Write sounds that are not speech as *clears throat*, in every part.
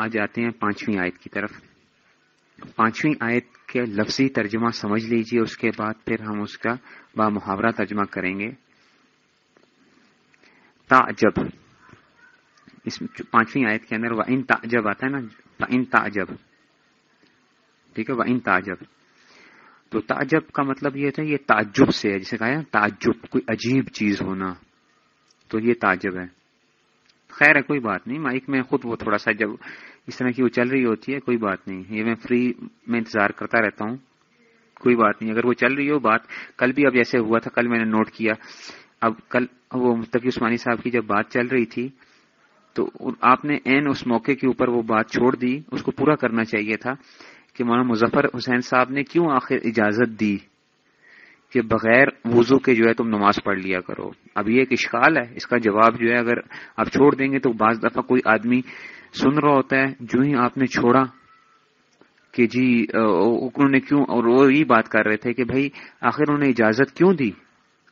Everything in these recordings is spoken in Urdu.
آ جاتے ہیں پانچویں آیت کی طرف۔ پانچویں آیت کے لفظی ترجمہ سمجھ لیجیے، اس کے بعد پھر ہم اس کا با محاورہ ترجمہ کریں گے۔ تعجب۔ اس پانچویں آیت کے اندر وہ ان تعجب، آتا ہے نا؟ ان تعجب۔ ٹھیک ہے؟ وہ ان تعجب۔ تو تعجب کا مطلب یہ تھا، یہ تعجب سے ہے، جسے کہا تعجب، کوئی عجیب چیز ہونا۔ تو یہ تعجب ہے۔ خیر ہے، کوئی بات نہیں۔ مائک میں خود وہ تھوڑا سا جب اس طرح کی وہ چل رہی ہوتی ہے، کوئی بات نہیں۔ یہ میں فری میں انتظار کرتا رہتا ہوں۔ کوئی بات نہیں۔ اگر وہ چل رہی ہو، بات کل بھی اب ایسے ہوا تھا، کل میں نے نوٹ کیا۔ اب کل وہ مستقی عثمانی صاحب کی جب بات چل رہی تھی، تو آپ نے این اس موقع کے اوپر وہ بات چھوڑ دی۔ اس کو پورا کرنا چاہیے تھا کہ مولانا مظفر حسین صاحب نے کیوں آخر اجازت دی؟ کہ بغیر وضو کے جو ہے تم نماز پڑھ لیا کرو۔ اب یہ ایک اشکال ہے۔ اس کا جواب جو ہے اگر آپ چھوڑ دیں گے تو بعض دفعہ کوئی آدمی سن رہا ہوتا ہے، جو ہی آپ نے چھوڑا کہ جی انہوں نے کیوں، اور وہ یہ بات کر رہے تھے کہ بھائی، آخر انہوں نے اجازت کیوں دی؟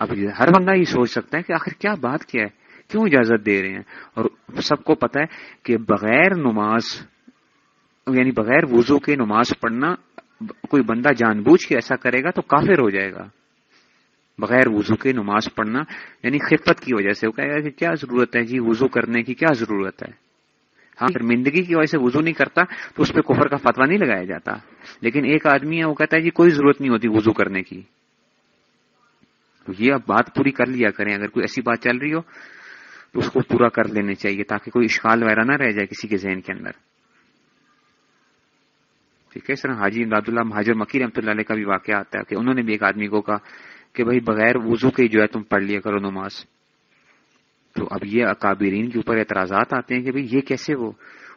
اب ہر بندہ یہ سوچ سکتا ہے کہ آخر کیا بات کیا ہے؟ کیوں اجازت دے رہے ہیں؟ اور سب کو پتا ہے کہ بغیر نماز یعنی بغیر وضو کے نماز پڑھنا، کوئی بندہ جان بوجھ کے ایسا کرے گا تو کافر ہو جائے گا۔ بغیر وضو کے نماز پڑھنا یعنی خفت کی وجہ سے وہ کہے گا کہ کیا ضرورت ہے جی وضو کرنے کی، کیا ضرورت ہے؟ ہاں شرمندگی کی وجہ سے وضو نہیں کرتا تو اس پہ کفر کا فتوا نہیں لگایا جاتا۔ لیکن ایک آدمی ہے، وہ کہتا ہے جی کوئی ضرورت نہیں ہوتی وضو کرنے کی۔ تو یہ اب بات پوری کر لیا کریں، اگر کوئی ایسی بات چل رہی ہو تو اس کو پورا کر لینے چاہیے تاکہ کوئی اشکال وغیرہ نہ رہ جائے کسی کے ذہن کے اندر۔ ٹھیک ہے سر حاجی امداد اللہ مہاجر مکی رحمۃ اللہ علیہ کا بھی واقعہ آتا ہے کہ انہوں نے بھی ایک آدمی کو کہا کہ بھائی بغیر وضو کے جو ہے تم پڑھ لیا کرو نماز۔ تو اب یہ اکابرین کے اوپر اعتراضات آتے ہیں کہ بھائی یہ کیسے وہ،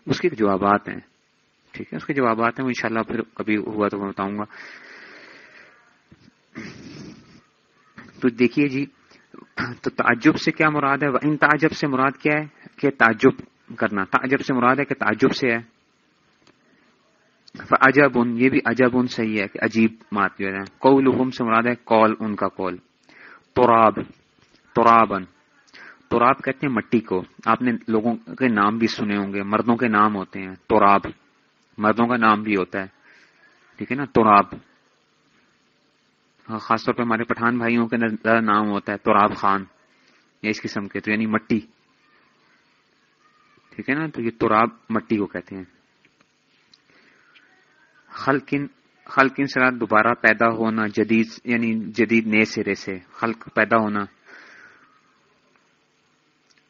اس کے جوابات ہیں۔ ٹھیک ہے، اس کے جوابات ہیں، وہ انشاءاللہ پھر کبھی ہوا تو میں بتاؤں گا۔ تو دیکھیے جی تو تعجب سے کیا مراد ہے؟ ان تعجب سے مراد کیا ہے؟ کہ تعجب کرنا۔ تعجب سے مراد ہے کہ تعجب سے ہے۔ عجب ان یہ بھی عجب ان صحیح ہے کہ عجیب بات جو ہے قول سے مراد ہے کال ان کا کال تراب ترابن تراب کہتے ہیں مٹی کو۔ آپ نے لوگوں کے نام بھی سنے ہوں گے، مردوں کے نام ہوتے ہیں۔ تراب، مردوں کا نام بھی ہوتا ہے۔ ٹھیک ہے نا؟ تراب۔ ہاں، خاص طور پہ ہمارے پٹھان بھائیوں کے زیادہ نام ہوتا ہے تراب خان، یا اس قسم کے، تو یعنی مٹی۔ ٹھیک ہے نا؟ تو یہ تراب مٹی کو کہتے ہیں۔ خلقن خلقن سرات دوبارہ پیدا ہونا جدید یعنی جدید نئے سرے سے خلق پیدا ہونا۔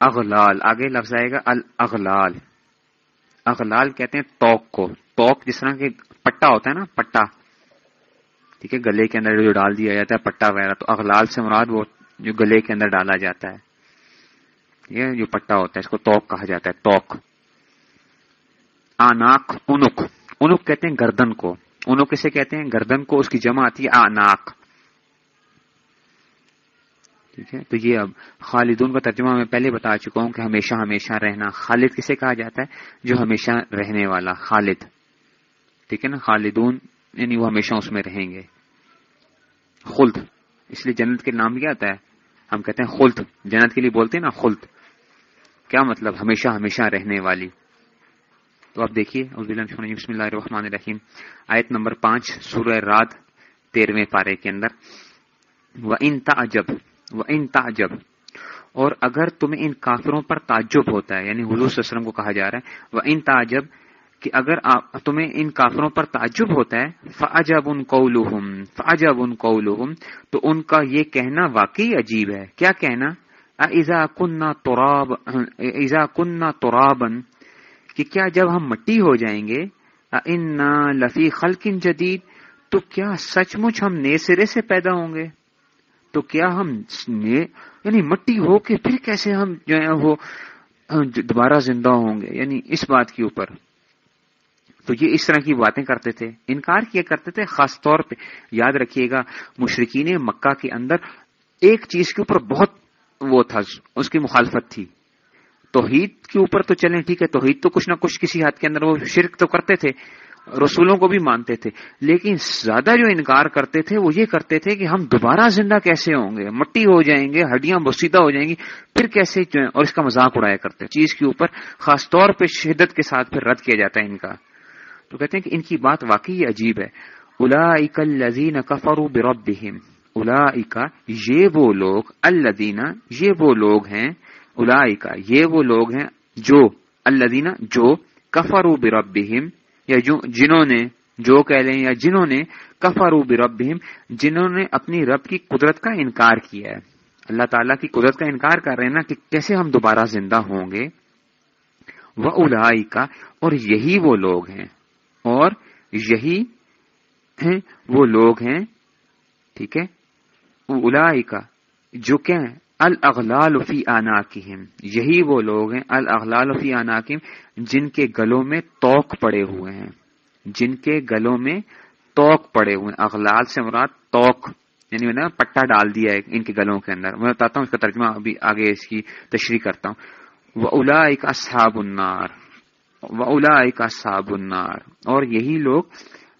اغلال، آگے لفظ آئے گا الاغلال۔ اغلال کہتے ہیں توک کو۔ توک جس طرح کے پٹا ہوتا ہے نا، پٹا۔ ٹھیک ہے، گلے کے اندر جو ڈال دیا جاتا ہے، پٹا وغیرہ۔ تو اغلال سے مراد وہ جو گلے کے اندر ڈالا جاتا ہے۔ یہ جو پٹا ہوتا ہے، اس کو توک کہا جاتا ہے، توک۔ آناک انک انک کہتے ہیں گردن کو انک کسے کہتے ہیں؟ گردن کو، اس کی جمع آتی ہے آناک ٹھیک ہے؟ تو یہ اب خالدون کا ترجمہ میں پہلے بتا چکا ہوں کہ ہمیشہ ہمیشہ رہنا، خالد کسے کہا جاتا ہے؟ جو ہمیشہ رہنے والا، خالد۔ ٹھیک ہے نا؟ خالدون یعنی وہ ہمیشہ اس میں رہیں گے۔ خلد۔ اس لیے جنت کے نام کیا آتا ہے۔ ہم کہتے ہیں خلد۔ جنت کے لیے بولتے ہیں نا خلد۔ کیا مطلب؟ ہمیشہ ہمیشہ رہنے والی۔ تو آپ دیکھیے بسم اللہ الرحمن الرحیم، آیت نمبر پانچ، سورہ رات تیرہویں پارے کے اندر۔ وہ ان تعجب وہ ان تعجب۔ اور اگر تمہیں ان کافروں پر تعجب ہوتا ہے یعنی حضور صلی اللہ علیہ وسلم کو کہا جا رہا ہے وہ ان تعجب، کہ اگر تمہیں ان کافروں پر تعجب ہوتا ہے فاجب ان قولہم فاجب ان قولہم تو ان کا یہ کہنا واقعی عجیب ہے۔ کیا کہنا؟ ایزا کننا تراب ایزا کننا ترابن کہ کیا جب ہم مٹی ہو جائیں گے ان لفی خلقن جدید تو کیا سچ مچ ہم نئے سرے سے پیدا ہوں گے؟ تو کیا ہم یعنی مٹی ہو کے پھر کیسے ہم جو ہے وہ دوبارہ زندہ ہوں گے؟ یعنی اس بات کے اوپر۔ تو یہ اس طرح کی باتیں کرتے تھے۔ انکار کیا کرتے تھے، خاص طور پہ یاد رکھیے گا مشرقین مکہ کے اندر ایک چیز کے اوپر بہت وہ تھا، اس کی مخالفت تھی۔ توحید کے اوپر تو چلیں، ٹھیک ہے، توحید تو کچھ نہ کچھ کسی حد کے اندر وہ شرک تو کرتے تھے، رسولوں کو بھی مانتے تھے، لیکن زیادہ جو انکار کرتے تھے وہ یہ کرتے تھے کہ ہم دوبارہ زندہ کیسے ہوں گے؟ مٹی ہو جائیں گے، ہڈیاں بسیدہ ہو جائیں گی، پھر کیسے جو اور اس کا مذاق اڑایا کرتے چیز کے اوپر خاص طور پہ شدت کے ساتھ پھر رد کیا جاتا ہے ان کا۔ تو کہتے ہیں کہ ان کی بات واقعی عجیب ہے۔ الا الزین کفر برب الا یہ وہ لوگ الدینہ یہ وہ لوگ ہیں الا یہ وہ لوگ ہیں جو الدینہ جو کفر برب یا جنہوں نے جو کہہ لیں، یا جنہوں نے کفر برب جنہوں نے اپنی رب کی قدرت کا انکار کیا ہے۔ اللہ تعالیٰ کی قدرت کا انکار کر رہے ہیں نا کہ کیسے ہم دوبارہ زندہ ہوں گے۔ وہ الائی کا اور یہی وہ لوگ ہیں۔ اور یہی ہیں وہ لوگ ہیں، ٹھیک ہے؟ الائی کا جو کیا الاغلال فی آناکہم یہی وہ لوگ ہیں الاغلال فی آناکہم جن کے گلوں میں توق پڑے ہوئے ہیں۔ جن کے گلوں میں توق پڑے ہوئے ہیں۔ اغلال سے مراد توق یعنی میں نے پٹا ڈال دیا ہے ان کے گلوں کے اندر۔ میں بتاتا ہوں، اس کا ترجمہ ابھی آگے اس کی تشریح کرتا ہوں۔ وہ الا ایک اصحاب النار۔ و الا ایک اصحاب النار۔ اور یہی لوگ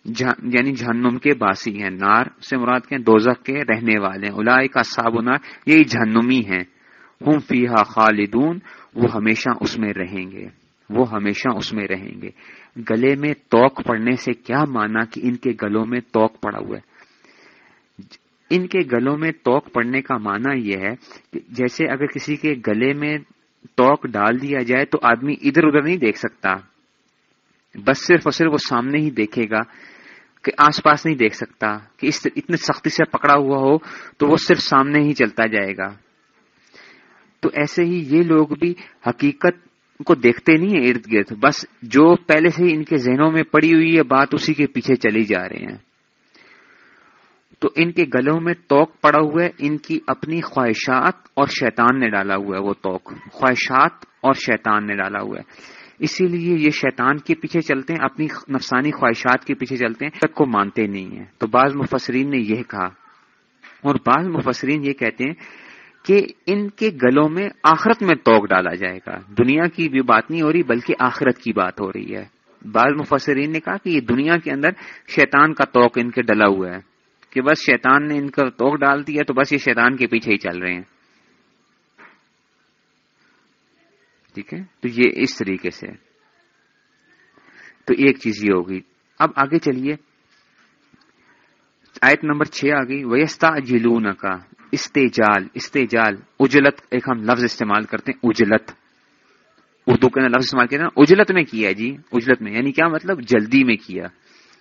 یعنی جہنم کے باسی ہیں، نار سے مراد کے دوزخ کے رہنے والے ہیں الا ایک اصحاب یہی جہنمی ہیں۔ ہم فیحا خالدون، وہ ہمیشہ اس میں رہیں گے، وہ ہمیشہ اس میں رہیں گے۔ گلے میں توک پڑنے سے کیا مانا کہ ان کے گلوں میں توک پڑا ہوا ہے؟ ان کے گلوں میں توک پڑنے کا معنی یہ ہے کہ جیسے اگر کسی کے گلے میں توک ڈال دیا جائے تو آدمی ادھر ادھر نہیں دیکھ سکتا۔ بس صرف اور صرف وہ سامنے ہی دیکھے گا کہ آس پاس نہیں دیکھ سکتا کہ اس اتنی سختی سے پکڑا ہوا ہو تو وہ صرف سامنے ہی چلتا جائے گا۔ تو ایسے ہی یہ لوگ بھی حقیقت کو دیکھتے نہیں ہیں ارد گرد، بس جو پہلے سے ہی ان کے ذہنوں میں پڑی ہوئی ہے بات اسی کے پیچھے چلی جا رہے ہیں۔ تو ان کے گلوں میں توق پڑا ہوا ہے، ان کی اپنی خواہشات اور شیطان نے ڈالا ہوا ہے وہ توق خواہشات اور شیطان نے ڈالا ہوا ہے۔ اسی لیے یہ شیطان کے پیچھے چلتے ہیں، اپنی نفسانی خواہشات کے پیچھے چلتے ہیں، تک کو مانتے نہیں ہیں۔ تو بعض مفسرین نے یہ کہا، اور بعض مفسرین یہ کہتے ہیں کہ ان کے گلوں میں آخرت میں توق ڈالا جائے گا۔ دنیا کی بھی بات نہیں ہو رہی، بلکہ آخرت کی بات ہو رہی ہے۔ بعض مفسرین نے کہا کہ یہ دنیا کے اندر شیطان کا توق ان کے ڈلا ہوا ہے، کہ بس شیطان نے ان کا توق ڈال دیا تو بس یہ شیطان کے پیچھے ہی چل رہے ہیں۔ ٹھیک ہے؟ تو یہ اس طریقے سے تو ایک چیز یہ ہوگی۔ اب آگے چلیے۔ آیت نمبر چھ آ گئی۔ ویستا جلون کا استجال استجال۔ اجلت ایک ہم لفظ استعمال کرتے ہیں، اجلت۔ اردو کے لفظ استعمال کیا نا؟ اجلت میں کیا جی؟ اجلت میں یعنی کیا مطلب؟ جلدی میں کیا۔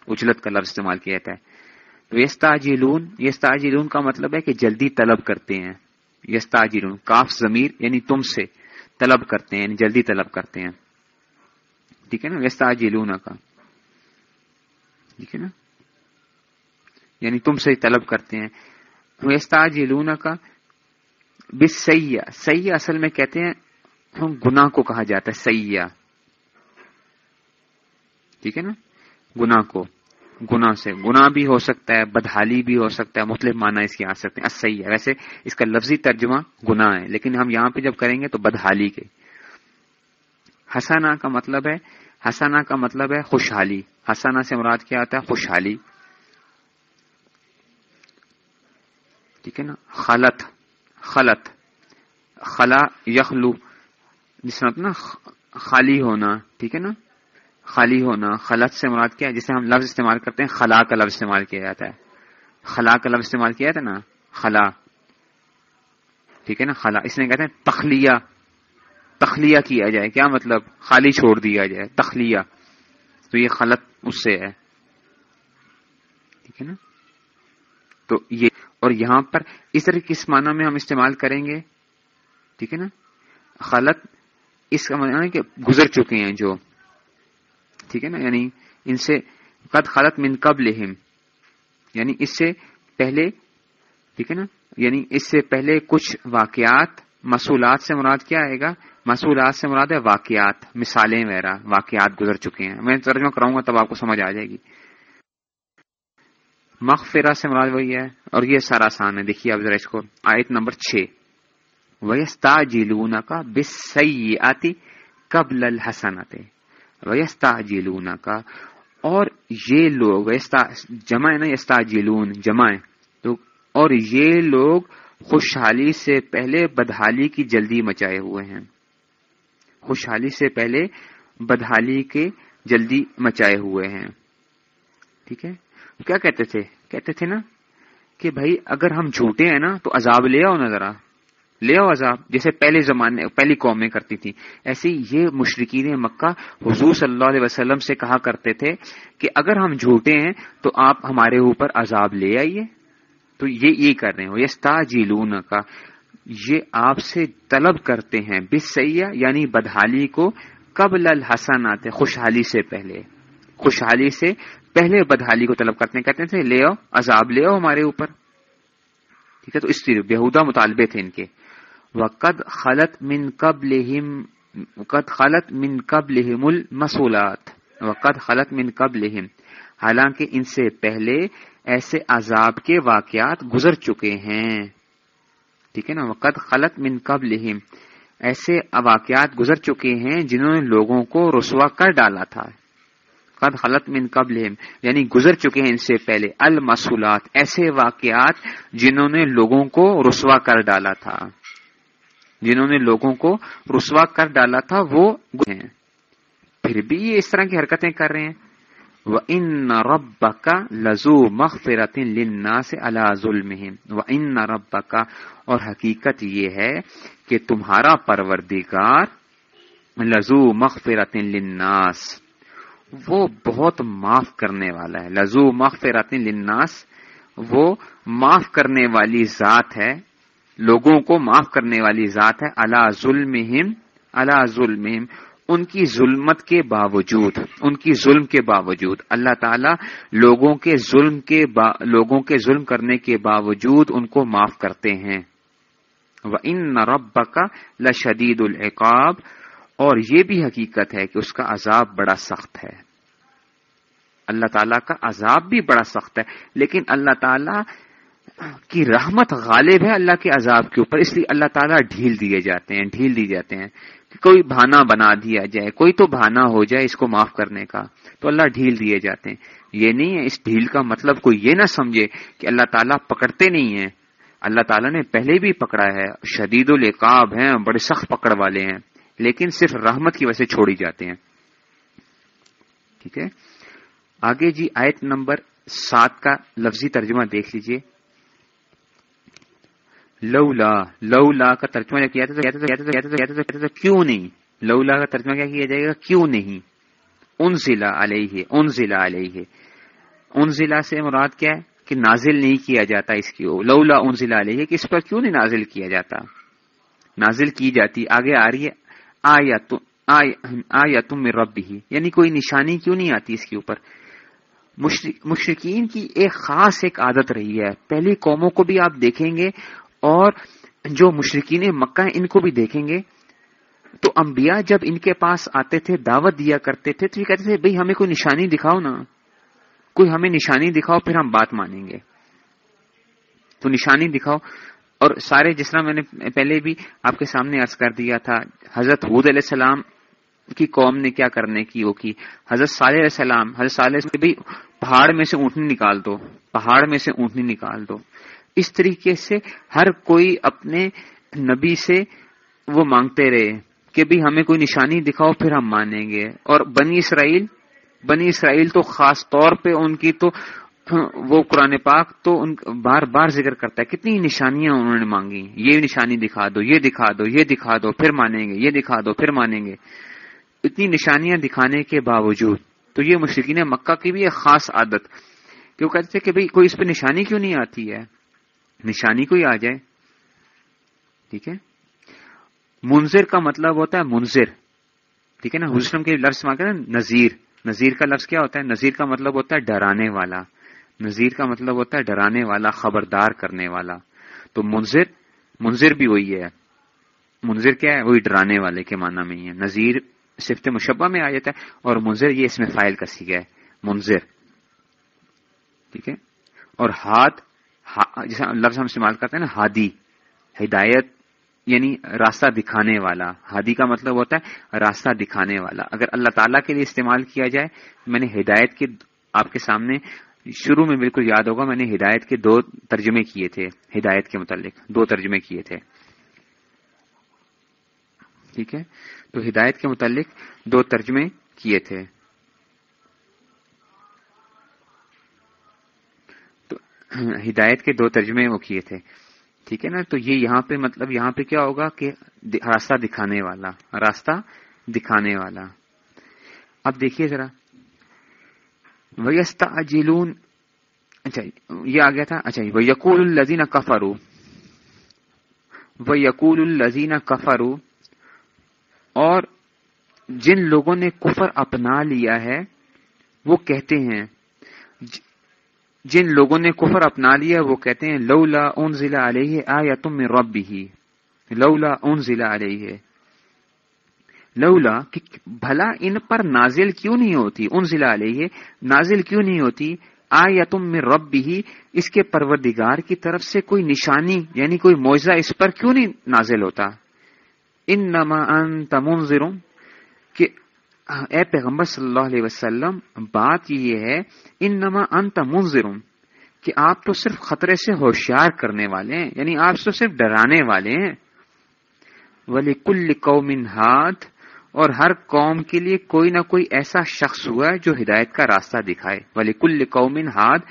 اجلت کا لفظ استعمال کیا جاتا ہے۔ یستاجلون یستاجلون کا مطلب ہے کہ جلدی طلب کرتے ہیں۔ یستاجلون کاف ضمیر یعنی تم سے۔ طلب کرتے ہیں یعنی جلدی طلب کرتے ہیں۔ ٹھیک ہے نا؟ یستاجلون کا ٹھیک ہے نا؟ یعنی تم سے طلب کرتے ہیں۔ یستاجلون کا بس سیاح سیاح اصل میں کہتے ہیں، ہم گناہ کو کہا جاتا ہے سیاح ٹھیک ہے نا؟ گناہ کو۔ گنا سے۔ گنا بھی ہو سکتا ہے، بدحالی بھی ہو سکتا ہے، مختلف معنی اس کی آ سکتے ہیں۔ صحیح ہے۔ ویسے اس کا لفظی ترجمہ گنا ہے، لیکن ہم یہاں پہ جب کریں گے تو بدحالی کے۔ حسانہ کا مطلب ہے حسانہ کا مطلب ہے خوشحالی۔ حسانہ سے مراد کیا آتا ہے؟ خوشحالی۔ ٹھیک ہے نا؟ خلط خلط۔ خلا یخلو۔ جس میں مطلب نا، خالی ہونا۔ ٹھیک ہے نا؟ خالی ہونا، خلط سے مراد کیا جسے ہم لفظ استعمال کرتے ہیں، خلا کا لفظ استعمال کیا جاتا ہے۔ خلا کا لفظ استعمال کیا جاتا ہے نا؟ خلا۔ ٹھیک ہے نا؟ خلا۔ اس نے کہتے ہیں تخلیہ۔ تخلیہ کیا جائے۔ کیا مطلب؟ خالی چھوڑ دیا جائے۔ تخلیہ۔ تو یہ خلط اس سے ہے۔ ٹھیک ہے نا؟ تو یہ اور یہاں پر اس طرح کس معنی میں ہم استعمال کریں گے؟ ٹھیک ہے نا؟ خلط اس کا معنی ہے کہ گزر چکے ہیں جو۔ ٹھیک ہے نا؟ یعنی ان سے قد خلط من قبل یعنی اس سے پہلے، ٹھیک ہے نا؟ یعنی اس سے پہلے کچھ واقعات مسولات سے مراد کیا آئے گا؟ مسولات سے مراد ہے واقعات، مثالیں وغیرہ، واقعات گزر چکے ہیں۔ میں ترجمہ کراؤں گا تب آپ کو سمجھ آ جائے گی۔ مغفرہ سے مراد وہی ہے، اور یہ سارا آسان ہے۔ دیکھیے اب ذرا اس کو، آیت نمبر چھ۔ ویستا جیلونا کا بس آتی قبل الحسنت ویستا جیلونا کا اور یہ لوگ جمع ہے نا استا جلون جمع تو، اور یہ لوگ خوشحالی سے پہلے بدحالی کی جلدی مچائے ہوئے ہیں۔ خوشحالی سے پہلے بدحالی کے جلدی مچائے ہوئے ہیں۔ ٹھیک ہے؟ کیا کہتے تھے؟ کہتے تھے نا کہ بھائی اگر ہم جھوٹے ہیں نا تو عذاب لے آؤ نا ذرا۔ لے آؤ عذاب، جیسے پہلے زمانے، پہلی قومیں کرتی تھی۔ ایسے یہ مشرقین مکہ حضور صلی اللہ علیہ وسلم سے کہا کرتے تھے کہ اگر ہم جھوٹے ہیں تو آپ ہمارے اوپر عذاب لے آئیے۔ تو یہ یہ کر رہے ہو یہ جیلون کا یہ آپ سے طلب کرتے ہیں۔ بس سیاح یعنی بدحالی کو قبل الحسن آتے خوشحالی سے پہلے۔ خوشحالی سے پہلے بدحالی کو طلب کرتے ہیں۔ کہتے تھے لے آؤ، عذاب لے آؤ ہمارے اوپر۔ ٹھیک ہے، تو اس طرح بےحدہ مطالبے تھے ان کے۔ وقد خلط من قبل قد خلط من قبل المسولات، وقد خلط من قبل حالانکہ ان سے پہلے ایسے عذاب کے واقعات گزر چکے ہیں۔ ٹھیک ہے نا؟ وقد خلط من قبل ایسے واقعات گزر چکے ہیں جنہوں نے لوگوں کو رسوا کر ڈالا تھا۔ قد خلط من قبل یعنی گزر چکے ہیں ان سے پہلے۔ المسولات، ایسے واقعات جنہوں نے لوگوں کو رسوا کر ڈالا تھا۔ جنہوں نے لوگوں کو رسوا کر ڈالا تھا، وہ ہیں۔ پھر بھی یہ اس طرح کی حرکتیں کر رہے ہیں۔ وہ ان رب کا لزو مغفرت لنا سے اللہ ظلم و ان رب کا اور حقیقت یہ ہے کہ تمہارا پروردگار لزو مغفرت للناس، وہ بہت معاف کرنے والا ہے۔ لزو مغفرت للناس، وہ معاف کرنے والی ذات ہے۔ لوگوں کو معاف کرنے والی ذات ہے اللہ ظلم اللہ ظلم ان کی ظلمت کے باوجود، ان کی ظلم کے باوجود۔ اللہ تعالی لوگوں کے ظلم کے با، لوگوں کے ظلم کرنے کے باوجود ان کو معاف کرتے ہیں۔ وہ ان رب کا لشدید العقاب، اور یہ بھی حقیقت ہے کہ اس کا عذاب بڑا سخت ہے۔ اللہ تعالیٰ کا عذاب بھی بڑا سخت ہے، لیکن اللہ تعالیٰ کی رحمت غالب ہے اللہ کے عذاب کے اوپر، اس لیے اللہ تعالیٰ ڈھیل دیے جاتے ہیں، ڈھیل دی جاتے ہیں کہ کوئی بہانا بنا دیا جائے، کوئی تو بہانا ہو جائے اس کو معاف کرنے کا، تو اللہ ڈھیل دیے جاتے ہیں۔ یہ نہیں ہے، اس ڈھیل کا مطلب کوئی یہ نہ سمجھے کہ اللہ تعالیٰ پکڑتے نہیں ہیں۔ اللہ تعالیٰ نے پہلے بھی پکڑا ہے، شدید القاب ہیں، بڑے سخت پکڑ والے ہیں، لیکن صرف رحمت کی وجہ سے چھوڑی جاتے ہیں۔ ٹھیک ہے؟ آگے جی آیت نمبر سات کا لفظی ترجمہ دیکھ لیجیے۔ لولا لولا کا ترجمہ کیا تھا کیوں نہیں؟ لولا کا ترجمہ کیا کیا جائے گا؟ کیوں نہیں؟ ان ضلع علیہ ان ضلع علیہ۔ ان ضلع سے مراد کیا ہے؟ کہ نازل نہیں کیا جاتا اس کی۔ لولا ان ضلع علیہ کہ اس پر کیوں نہیں نازل کیا جاتا؟ نازل کی جاتی، آگے آ رہی ہے آیا تم رب ہی یعنی کوئی نشانی کیوں نہیں آتی اس کے اوپر؟ مشرقین کی ایک خاص ایک عادت رہی ہے۔ پہلی قوموں کو بھی آپ دیکھیں گے اور جو مشرقین مکہ ہیں، ان کو بھی دیکھیں گے۔ تو انبیاء جب ان کے پاس آتے تھے، دعوت دیا کرتے تھے، تو یہ کہتے تھے، بھئی، ہمیں کوئی نشانی دکھاؤ نا۔ کوئی ہمیں نشانی دکھاؤ، پھر ہم بات مانیں گے۔ تو نشانی دکھاؤ۔ اور سارے، جس طرح میں نے پہلے بھی آپ کے سامنے عرض کر دیا تھا، حضرت حود علیہ السلام کی قوم نے کیا کرنے کی وہ کی۔ حضرت صالح علیہ السلام، حضرت صالح بھائی پہاڑ میں سے اونٹنی نکال دو۔ پہاڑ میں سے اونٹنی نکال دو۔ اس طریقے سے ہر کوئی اپنے نبی سے وہ مانگتے رہے کہ بھی ہمیں کوئی نشانی دکھاؤ، پھر ہم مانیں گے۔ اور بنی اسرائیل بنی اسرائیل تو خاص طور پہ ان کی تو، وہ قرآن پاک تو ان بار بار ذکر کرتا ہے۔ کتنی نشانیاں انہوں نے مانگی۔ یہ نشانی دکھا دو، یہ دکھا دو، یہ دکھا دو، پھر مانیں گے، یہ دکھا دو، پھر مانیں گے۔ اتنی نشانیاں دکھانے کے باوجود تو یہ مشرقین مکہ کی بھی ایک خاص عادت۔ کہ وہ کہتے تھے کہ بھئی کوئی اس پہ نشانی کیوں نہیں آتی ہے؟ نشانی کوئی آ جائے۔ ٹھیک ہے؟ منظر کا مطلب ہوتا ہے منظر ٹھیک ہے نا؟ حسن کے لفظ مانگے نا، نذیر۔ نذیر کا لفظ کیا ہوتا ہے؟ نذیر کا مطلب ہوتا ہے ڈرانے والا۔ نذیر کا مطلب ہوتا ہے ڈرانے والا، خبردار کرنے والا۔ تو منظر منظر بھی وہی ہے۔ منظر کیا ہے؟ وہی ڈرانے والے کے معنی میں ہی ہے۔ نذیر صفت مشبہ میں آ جاتا ہے اور منظر یہ اس میں فائل کا سیکھا ہے۔ منظر ٹھیک ہے؟ اور ہاتھ جیسا لفظ ہم استعمال کرتے ہیں نا، ہادی، ہدایت یعنی راستہ دکھانے والا۔ ہادی کا مطلب ہوتا ہے راستہ دکھانے والا۔ اگر اللہ تعالیٰ کے لیے استعمال کیا جائے، میں نے ہدایت کے آپ کے سامنے شروع میں بالکل یاد ہوگا، میں نے ہدایت کے دو ترجمے کیے تھے، ہدایت کے متعلق دو ترجمے کیے تھے۔ ٹھیک ہے؟ تو ہدایت کے متعلق دو ترجمے کیے تھے۔ *clears throat* ہدایت کے دو ترجمے وہ کیے تھے۔ ٹھیک ہے نا؟ تو یہ یہاں پہ مطلب یہاں پہ کیا ہوگا کہ راستہ دکھانے والا، راستہ دکھانے والا۔ اب دیکھیے ذرا۔ ویستا جیلون اچھا یہ آ گیا تھا۔ اچھا وہ یقول الزین کفرو وہ یقول الزین کفرو اور جن لوگوں نے کفر اپنا لیا ہے، وہ کہتے ہیں جن لوگوں نے کفر اپنا لیا، وہ کہتے ہیں، لولا اون ضلع علیہ آ یا تم میں رب بھی لولا اون ضلع علیہ۔ لولا کہ بھلا ان پر نازل کیوں نہیں ہوتی؟ ان ضلع علیہ نازل کیوں نہیں ہوتی؟ آ یا تم میں رب بھی اس کے پروردگار کی طرف سے کوئی نشانی یعنی کوئی معاوضہ اس پر کیوں نہیں نازل ہوتا؟ ان نما ان تمنظروں کہ اے پیغمبر صلی اللہ علیہ وسلم، بات یہ ہے ان نما انت منظرم کہ آپ تو صرف خطرے سے ہوشیار کرنے والے ہیں یعنی آپ تو صرف ڈرانے والے ہیں۔ ولی کل قوم ہاتھ اور ہر قوم کے لیے کوئی نہ کوئی ایسا شخص ہوا ہے جو ہدایت کا راستہ دکھائے۔ ولی کل قوم ہاتھ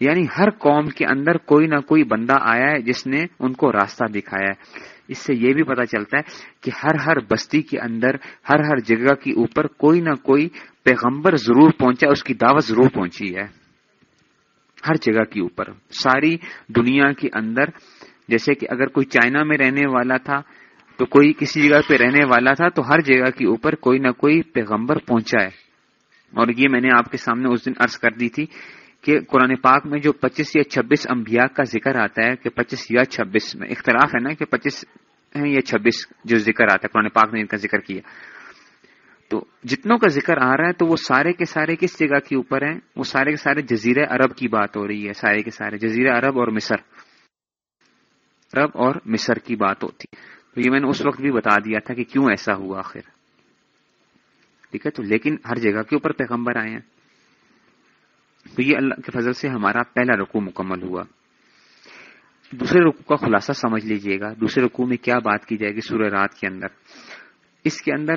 یعنی ہر قوم کے اندر کوئی نہ کوئی بندہ آیا ہے جس نے ان کو راستہ دکھایا ہے۔ اس سے یہ بھی پتا چلتا ہے کہ ہر ہر بستی کے اندر، ہر ہر جگہ کے اوپر کوئی نہ کوئی پیغمبر ضرور پہنچا اس کی دعوت ضرور پہنچی ہے۔ ہر جگہ کے اوپر، ساری دنیا کے اندر۔ جیسے کہ اگر کوئی چائنا میں رہنے والا تھا، تو کوئی کسی جگہ پہ رہنے والا تھا، تو ہر جگہ کے اوپر کوئی نہ کوئی پیغمبر پہنچا ہے۔ اور یہ میں نے آپ کے سامنے اس دن عرض کر دی تھی کہ قرآن پاک میں جو پچیس یا چھبیس انبیاء کا ذکر آتا ہے کہ پچیس یا چھبیس میں، اختلاف ہے نا کہ پچیس یا چھبیس جو ذکر آتا ہے، قرآن پاک نے ان کا ذکر کیا۔ تو جتنوں کا ذکر آ رہا ہے تو وہ سارے کے سارے کس جگہ کے اوپر ہیں؟ وہ سارے کے سارے جزیر عرب کی بات ہو رہی ہے، سارے کے سارے۔ جزیر عرب اور مصر۔ عرب اور مصر کی بات ہوتی۔ تو یہ میں نے اس وقت بھی بتا دیا تھا کہ کیوں ایسا ہوا آخر۔ ٹھیک ہے؟ تو لیکن ہر جگہ کے اوپر پیغمبر آئے ہیں۔ تو یہ اللہ کے فضل سے ہمارا پہلا رقو مکمل ہوا۔ دوسرے رقو کا خلاصہ سمجھ لیجیے گا۔ دوسرے رقو میں کیا بات کی جائے گی سورہ رات کے اندر۔ اس کے اندر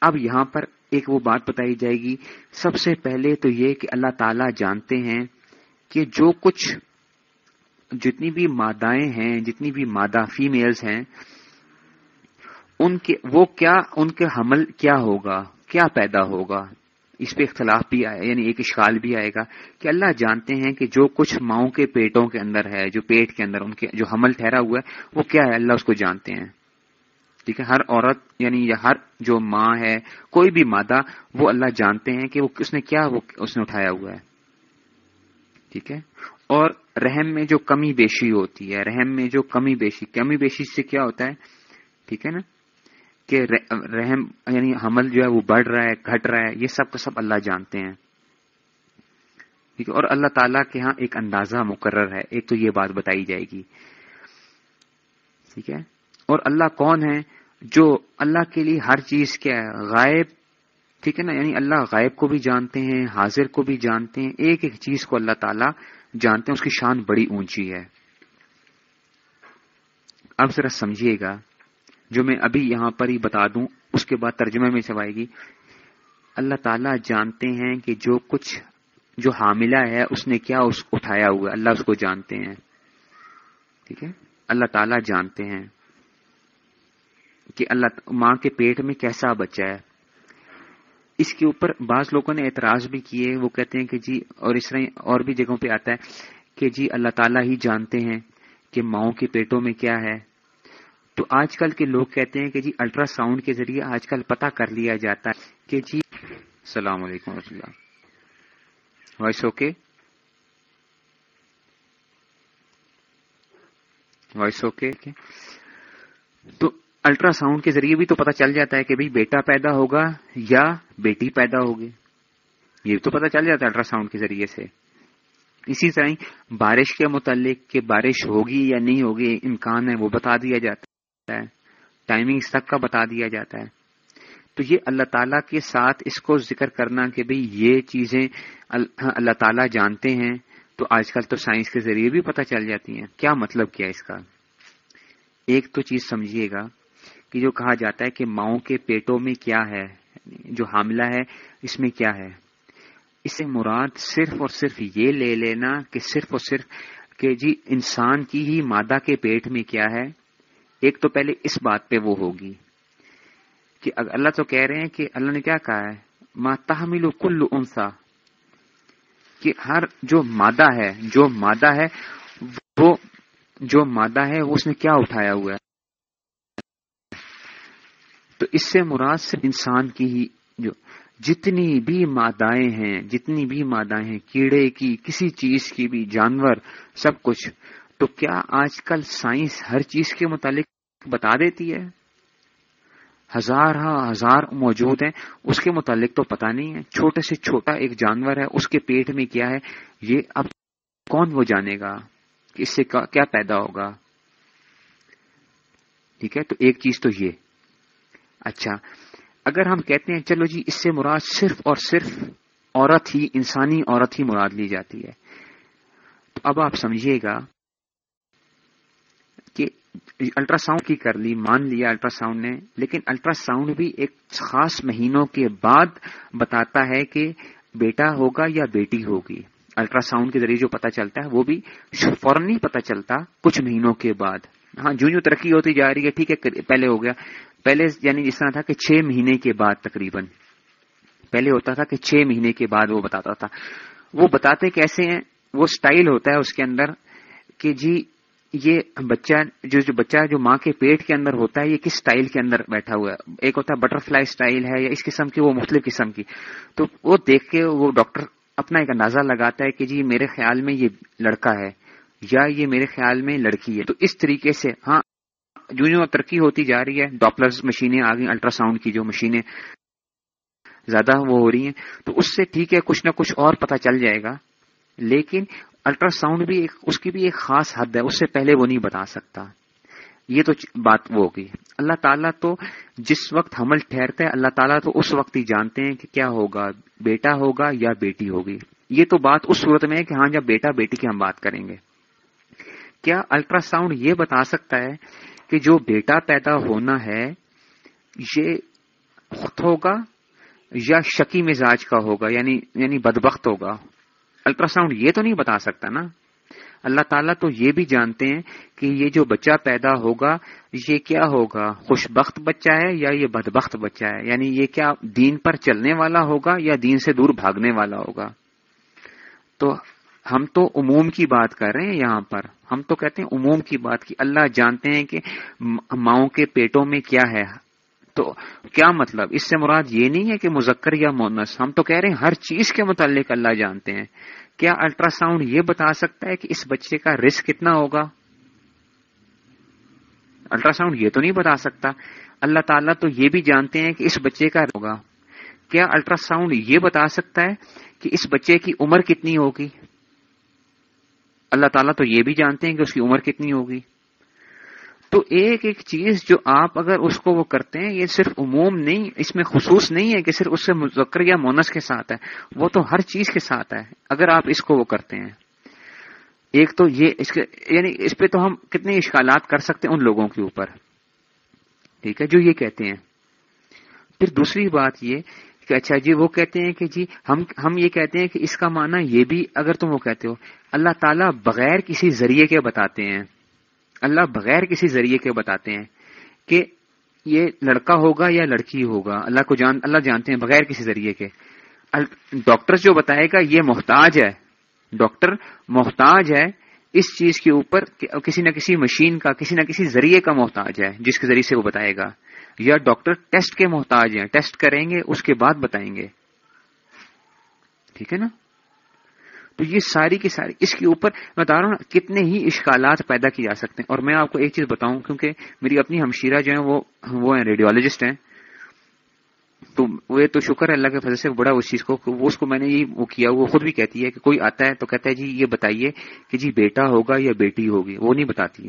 اب یہاں پر ایک وہ بات بتائی جائے گی۔ سب سے پہلے تو یہ کہ اللہ تعالی جانتے ہیں کہ جو کچھ جتنی بھی مادائیں ہیں، جتنی بھی مادہ فیمیلز ہیں، ان کے وہ کیا، ان کے حمل کیا ہوگا، کیا پیدا ہوگا؟ اس پہ اختلاف بھی آئے یعنی ایک اشکال بھی آئے گا کہ اللہ جانتے ہیں کہ جو کچھ ماؤں کے پیٹوں کے اندر ہے، جو پیٹ کے اندر ان کے، جو حمل ٹھہرا ہوا ہے، وہ کیا ہے؟ اللہ اس کو جانتے ہیں۔ ٹھیک ہے؟ ہر عورت یعنی ہر جو ماں ہے، کوئی بھی مادہ، وہ اللہ جانتے ہیں کہ وہ اس نے کیا، وہ اس نے اٹھایا ہوا ہے۔ ٹھیک ہے؟ اور رحم میں جو کمی بیشی ہوتی ہے، رحم میں جو کمی بیشی کمی بیشی سے کیا ہوتا ہے؟ ٹھیک ہے نا؟ کہ رحم یعنی حمل جو ہے وہ بڑھ رہا ہے، گھٹ رہا ہے، یہ سب کا سب اللہ جانتے ہیں۔ ٹھیک ہے، اور اللہ تعالیٰ کے ہاں ایک اندازہ مقرر ہے، ایک تو یہ بات بتائی جائے گی۔ ٹھیک ہے، اور اللہ کون ہے جو اللہ کے لیے ہر چیز کیا ہے، غائب۔ ٹھیک ہے نا یعنی اللہ غائب کو بھی جانتے ہیں، حاضر کو بھی جانتے ہیں، ایک ایک چیز کو اللہ تعالیٰ جانتے ہیں، اس کی شان بڑی اونچی ہے۔ اب ذرا سمجھیے گا۔ جو میں ابھی یہاں پر ہی بتا دوں، اس کے بعد ترجمے میں سوائے گی۔ اللہ تعالیٰ جانتے ہیں کہ جو کچھ جو حاملہ ہے، اس نے کیا اس اٹھایا ہوا اللہ اس کو جانتے ہیں۔ ٹھیک ہے؟ اللہ تعالیٰ جانتے ہیں کہ اللہ ماں کے پیٹ میں کیسا بچہ ہے۔ اس کے اوپر بعض لوگوں نے اعتراض بھی کیے، وہ کہتے ہیں کہ جی اور اس طرح اور بھی جگہوں پہ آتا ہے کہ جی اللہ تعالیٰ ہی جانتے ہیں کہ ماؤں کے پیٹوں میں کیا ہے۔ تو آج کل کے لوگ کہتے ہیں کہ جی الٹرا ساؤنڈ کے ذریعے آج کل پتا کر لیا جاتا ہے کہ جی السلام علیکم و اللہ۔ Voice okay? Voice okay? تو الٹرا ساؤنڈ کے ذریعے بھی تو پتا چل جاتا ہے کہ بھائی بیٹا پیدا ہوگا یا بیٹی پیدا ہوگی۔ یہ تو پتا چل جاتا ہے الٹرا ساؤنڈ کے ذریعے سے۔ اسی طرح بارش کے متعلق کہ بارش ہوگی یا نہیں ہوگی، امکان ہے وہ بتا دیا جاتا ہے۔ ٹائمنگ تک کا بتا دیا جاتا ہے۔ تو یہ اللہ تعالیٰ کے ساتھ اس کو ذکر کرنا کہ بھئی یہ چیزیں اللہ تعالیٰ جانتے ہیں، تو آج کل تو سائنس کے ذریعے بھی پتہ چل جاتی ہیں۔ کیا مطلب کیا اس کا؟ ایک تو چیز سمجھیے گا کہ جو کہا جاتا ہے کہ ماؤں کے پیٹوں میں کیا ہے، جو حاملہ ہے، اس میں کیا ہے۔ اسے مراد صرف اور صرف یہ لے لینا کہ صرف اور صرف کہ جی انسان کی ہی مادہ کے پیٹ میں کیا ہے۔ ایک تو پہلے اس بات پہ وہ ہوگی کہ اللہ تو کہہ رہے ہیں کہ اللہ نے کیا کہا ہے؟ ما تحمل کل انسا کہ ہر جو مادہ ہے، جو مادہ ہے، وہ جو مادہ ہے، وہ اس نے کیا اٹھایا ہوا ہے؟ تو اس سے مراد سے انسان کی ہی جو جتنی بھی مادائیں ہیں، جتنی بھی مادائیں ہیں، کیڑے کی، کسی چیز کی بھی، جانور، سب کچھ تو کیا آج کل سائنس ہر چیز کے متعلق بتا دیتی ہے؟ ہزار ہاں ہزار موجود ہیں، اس کے متعلق تو پتا نہیں ہے۔ چھوٹے سے چھوٹا ایک جانور ہے، اس کے پیٹ میں کیا ہے؟ یہ اب کون وہ جانے گا؟ کہ اس سے کیا پیدا ہوگا؟ ٹھیک ہے، تو ایک چیز تو یہ۔ اچھا اگر ہم کہتے ہیں، چلو جی اس سے مراد صرف اور صرف عورت ہی، انسانی عورت ہی مراد لی جاتی ہے۔ تو اب آپ سمجھیے گا الٹرا ساؤنڈ کی کر لی، مان لیا الٹرا ساؤنڈ نے، لیکن الٹرا ساؤنڈ بھی ایک خاص مہینوں کے بعد بتاتا ہے کہ بیٹا ہوگا یا بیٹی ہوگی۔ الٹرا ساؤنڈ کے ذریعے جو پتا چلتا ہے، وہ بھی فوراً نہیں پتا چلتا کچھ مہینوں کے بعد۔ ہاں جو جو ترقی ہوتی جا رہی ہے، ٹھیک ہے پہلے ہو گیا۔ پہلے یعنی جس طرح تھا کہ چھ مہینے کے بعد تقریباً۔ پہلے ہوتا تھا کہ چھ مہینے کے بعد وہ بتاتا تھا۔ وہ بتاتے کیسے ہیں؟ وہ سٹائل ہوتا ہے اس کے اندر کہ جی یہ بچہ، جو جو بچہ، جو ماں کے پیٹ کے اندر ہوتا ہے، یہ کس سٹائل کے اندر بیٹھا ہوا ہے؟ ایک ہوتا ہے بٹر فلائی اسٹائل ہے یا اس قسم کی، وہ مختلف قسم کی۔ تو وہ دیکھ کے وہ ڈاکٹر اپنا ایک اندازہ لگاتا ہے کہ جی میرے خیال میں یہ لڑکا ہے یا یہ میرے خیال میں لڑکی ہے۔ تو اس طریقے سے ہاں جو جو ترقی ہوتی جا رہی ہے ڈاپلر مشینیں آ گئی الٹرا ساؤنڈ کی جو مشینیں زیادہ وہ ہو رہی ہیں۔ تو اس سے ٹھیک ہے، کچھ نہ کچھ اور پتہ چل جائے گا۔ لیکن الٹرا ساؤنڈ بھی ایک اس کی بھی ایک خاص حد ہے، اس سے پہلے وہ نہیں بتا سکتا۔ یہ تو بات وہ ہوگی اللہ تعالیٰ تو جس وقت حمل ٹھہرتا ہے، اللہ تعالیٰ تو اس وقت ہی جانتے ہیں کہ کیا ہوگا، بیٹا ہوگا یا بیٹی ہوگی۔ یہ تو بات اس صورت میں ہے کہ ہاں جب بیٹا بیٹی کی ہم بات کریں گے۔ کیا الٹرا ساؤنڈ یہ بتا سکتا ہے کہ جو بیٹا پیدا ہونا ہے، یہ خود ہوگا یا شکی مزاج کا ہوگا یعنی یعنی بدبخت ہوگا؟ الٹرا ساؤنڈ یہ تو نہیں بتا سکتا نا۔ اللہ تعالیٰ تو یہ بھی جانتے ہیں کہ یہ جو بچہ پیدا ہوگا، یہ کیا ہوگا؟ خوش بخت بچہ ہے یا یہ بدبخت بچہ ہے؟ یعنی یہ کیا دین پر چلنے والا ہوگا یا دین سے دور بھاگنے والا ہوگا؟ تو ہم تو عموم کی بات کر رہے ہیں یہاں پر۔ ہم تو کہتے ہیں عموم کی بات کی اللہ جانتے ہیں کہ ماؤں کے پیٹوں میں کیا ہے۔ تو کیا مطلب؟ اس سے مراد یہ نہیں ہے کہ مذکر یا مونس ہم تو کہہ رہے ہیں ہر چیز کے متعلق اللہ جانتے ہیں۔ کیا الٹرا ساؤنڈ یہ بتا سکتا ہے کہ اس بچے کا رسک کتنا ہوگا؟ الٹرا ساؤنڈ یہ تو نہیں بتا سکتا۔ اللہ تعالیٰ تو یہ بھی جانتے ہیں کہ اس بچے کا ہوگا۔ کیا الٹرا ساؤنڈ یہ بتا سکتا ہے کہ اس بچے کی عمر کتنی ہوگی؟ اللہ تعالیٰ تو یہ بھی جانتے ہیں کہ اس کی عمر کتنی ہوگی۔ تو ایک ایک چیز جو آپ اگر اس کو وہ کرتے ہیں، یہ صرف عموم نہیں، اس میں خصوص نہیں ہے کہ صرف اس سے مذکر یا مونس کے ساتھ ہے، وہ تو ہر چیز کے ساتھ ہے، اگر آپ اس کو وہ کرتے ہیں۔ ایک تو یہ، اس کے یعنی اس پہ تو ہم کتنے اشکالات کر سکتے ہیں ان لوگوں کے اوپر۔ ٹھیک ہے، جو یہ کہتے ہیں۔ پھر دوسری بات یہ کہ اچھا جی وہ کہتے ہیں کہ جی ہم ہم یہ کہتے ہیں کہ اس کا معنی یہ بھی اگر تم وہ کہتے ہو، اللہ تعالیٰ بغیر کسی ذریعے کے بتاتے ہیں۔ اللہ بغیر کسی ذریعے کے بتاتے ہیں کہ یہ لڑکا ہوگا یا لڑکی ہوگا، اللہ کو جان، اللہ جانتے ہیں بغیر کسی ذریعے کے۔ ڈاکٹر جو بتائے گا یہ محتاج ہے، ڈاکٹر محتاج ہے اس چیز کے اوپر کسی نہ کسی مشین کا، کسی نہ کسی ذریعے کا محتاج ہے، جس کے ذریعے سے وہ بتائے گا۔ یا ڈاکٹر ٹیسٹ کے محتاج ہیں، ٹیسٹ کریں گے، اس کے بعد بتائیں گے۔ ٹھیک ہے نا؟ تو یہ ساری کی ساری، اس کے اوپر میں بتا رہا ہوں کتنے ہی اشکالات پیدا کی جا سکتے ہیں۔ اور میں آپ کو ایک چیز بتاؤں، کیونکہ میری اپنی ہمشیرہ جو ہیں وہ وہ ہیں ریڈیولوجسٹ ہیں۔ تو وہ تو شکر ہے، اللہ کے فضل سے بڑا اس چیز کو، وہ اس کو میں نے یہ وہ کیا، وہ خود بھی کہتی ہے کہ کوئی آتا ہے تو کہتا ہے جی یہ بتائیے کہ جی بیٹا ہوگا یا بیٹی ہوگی؟ وہ نہیں بتاتی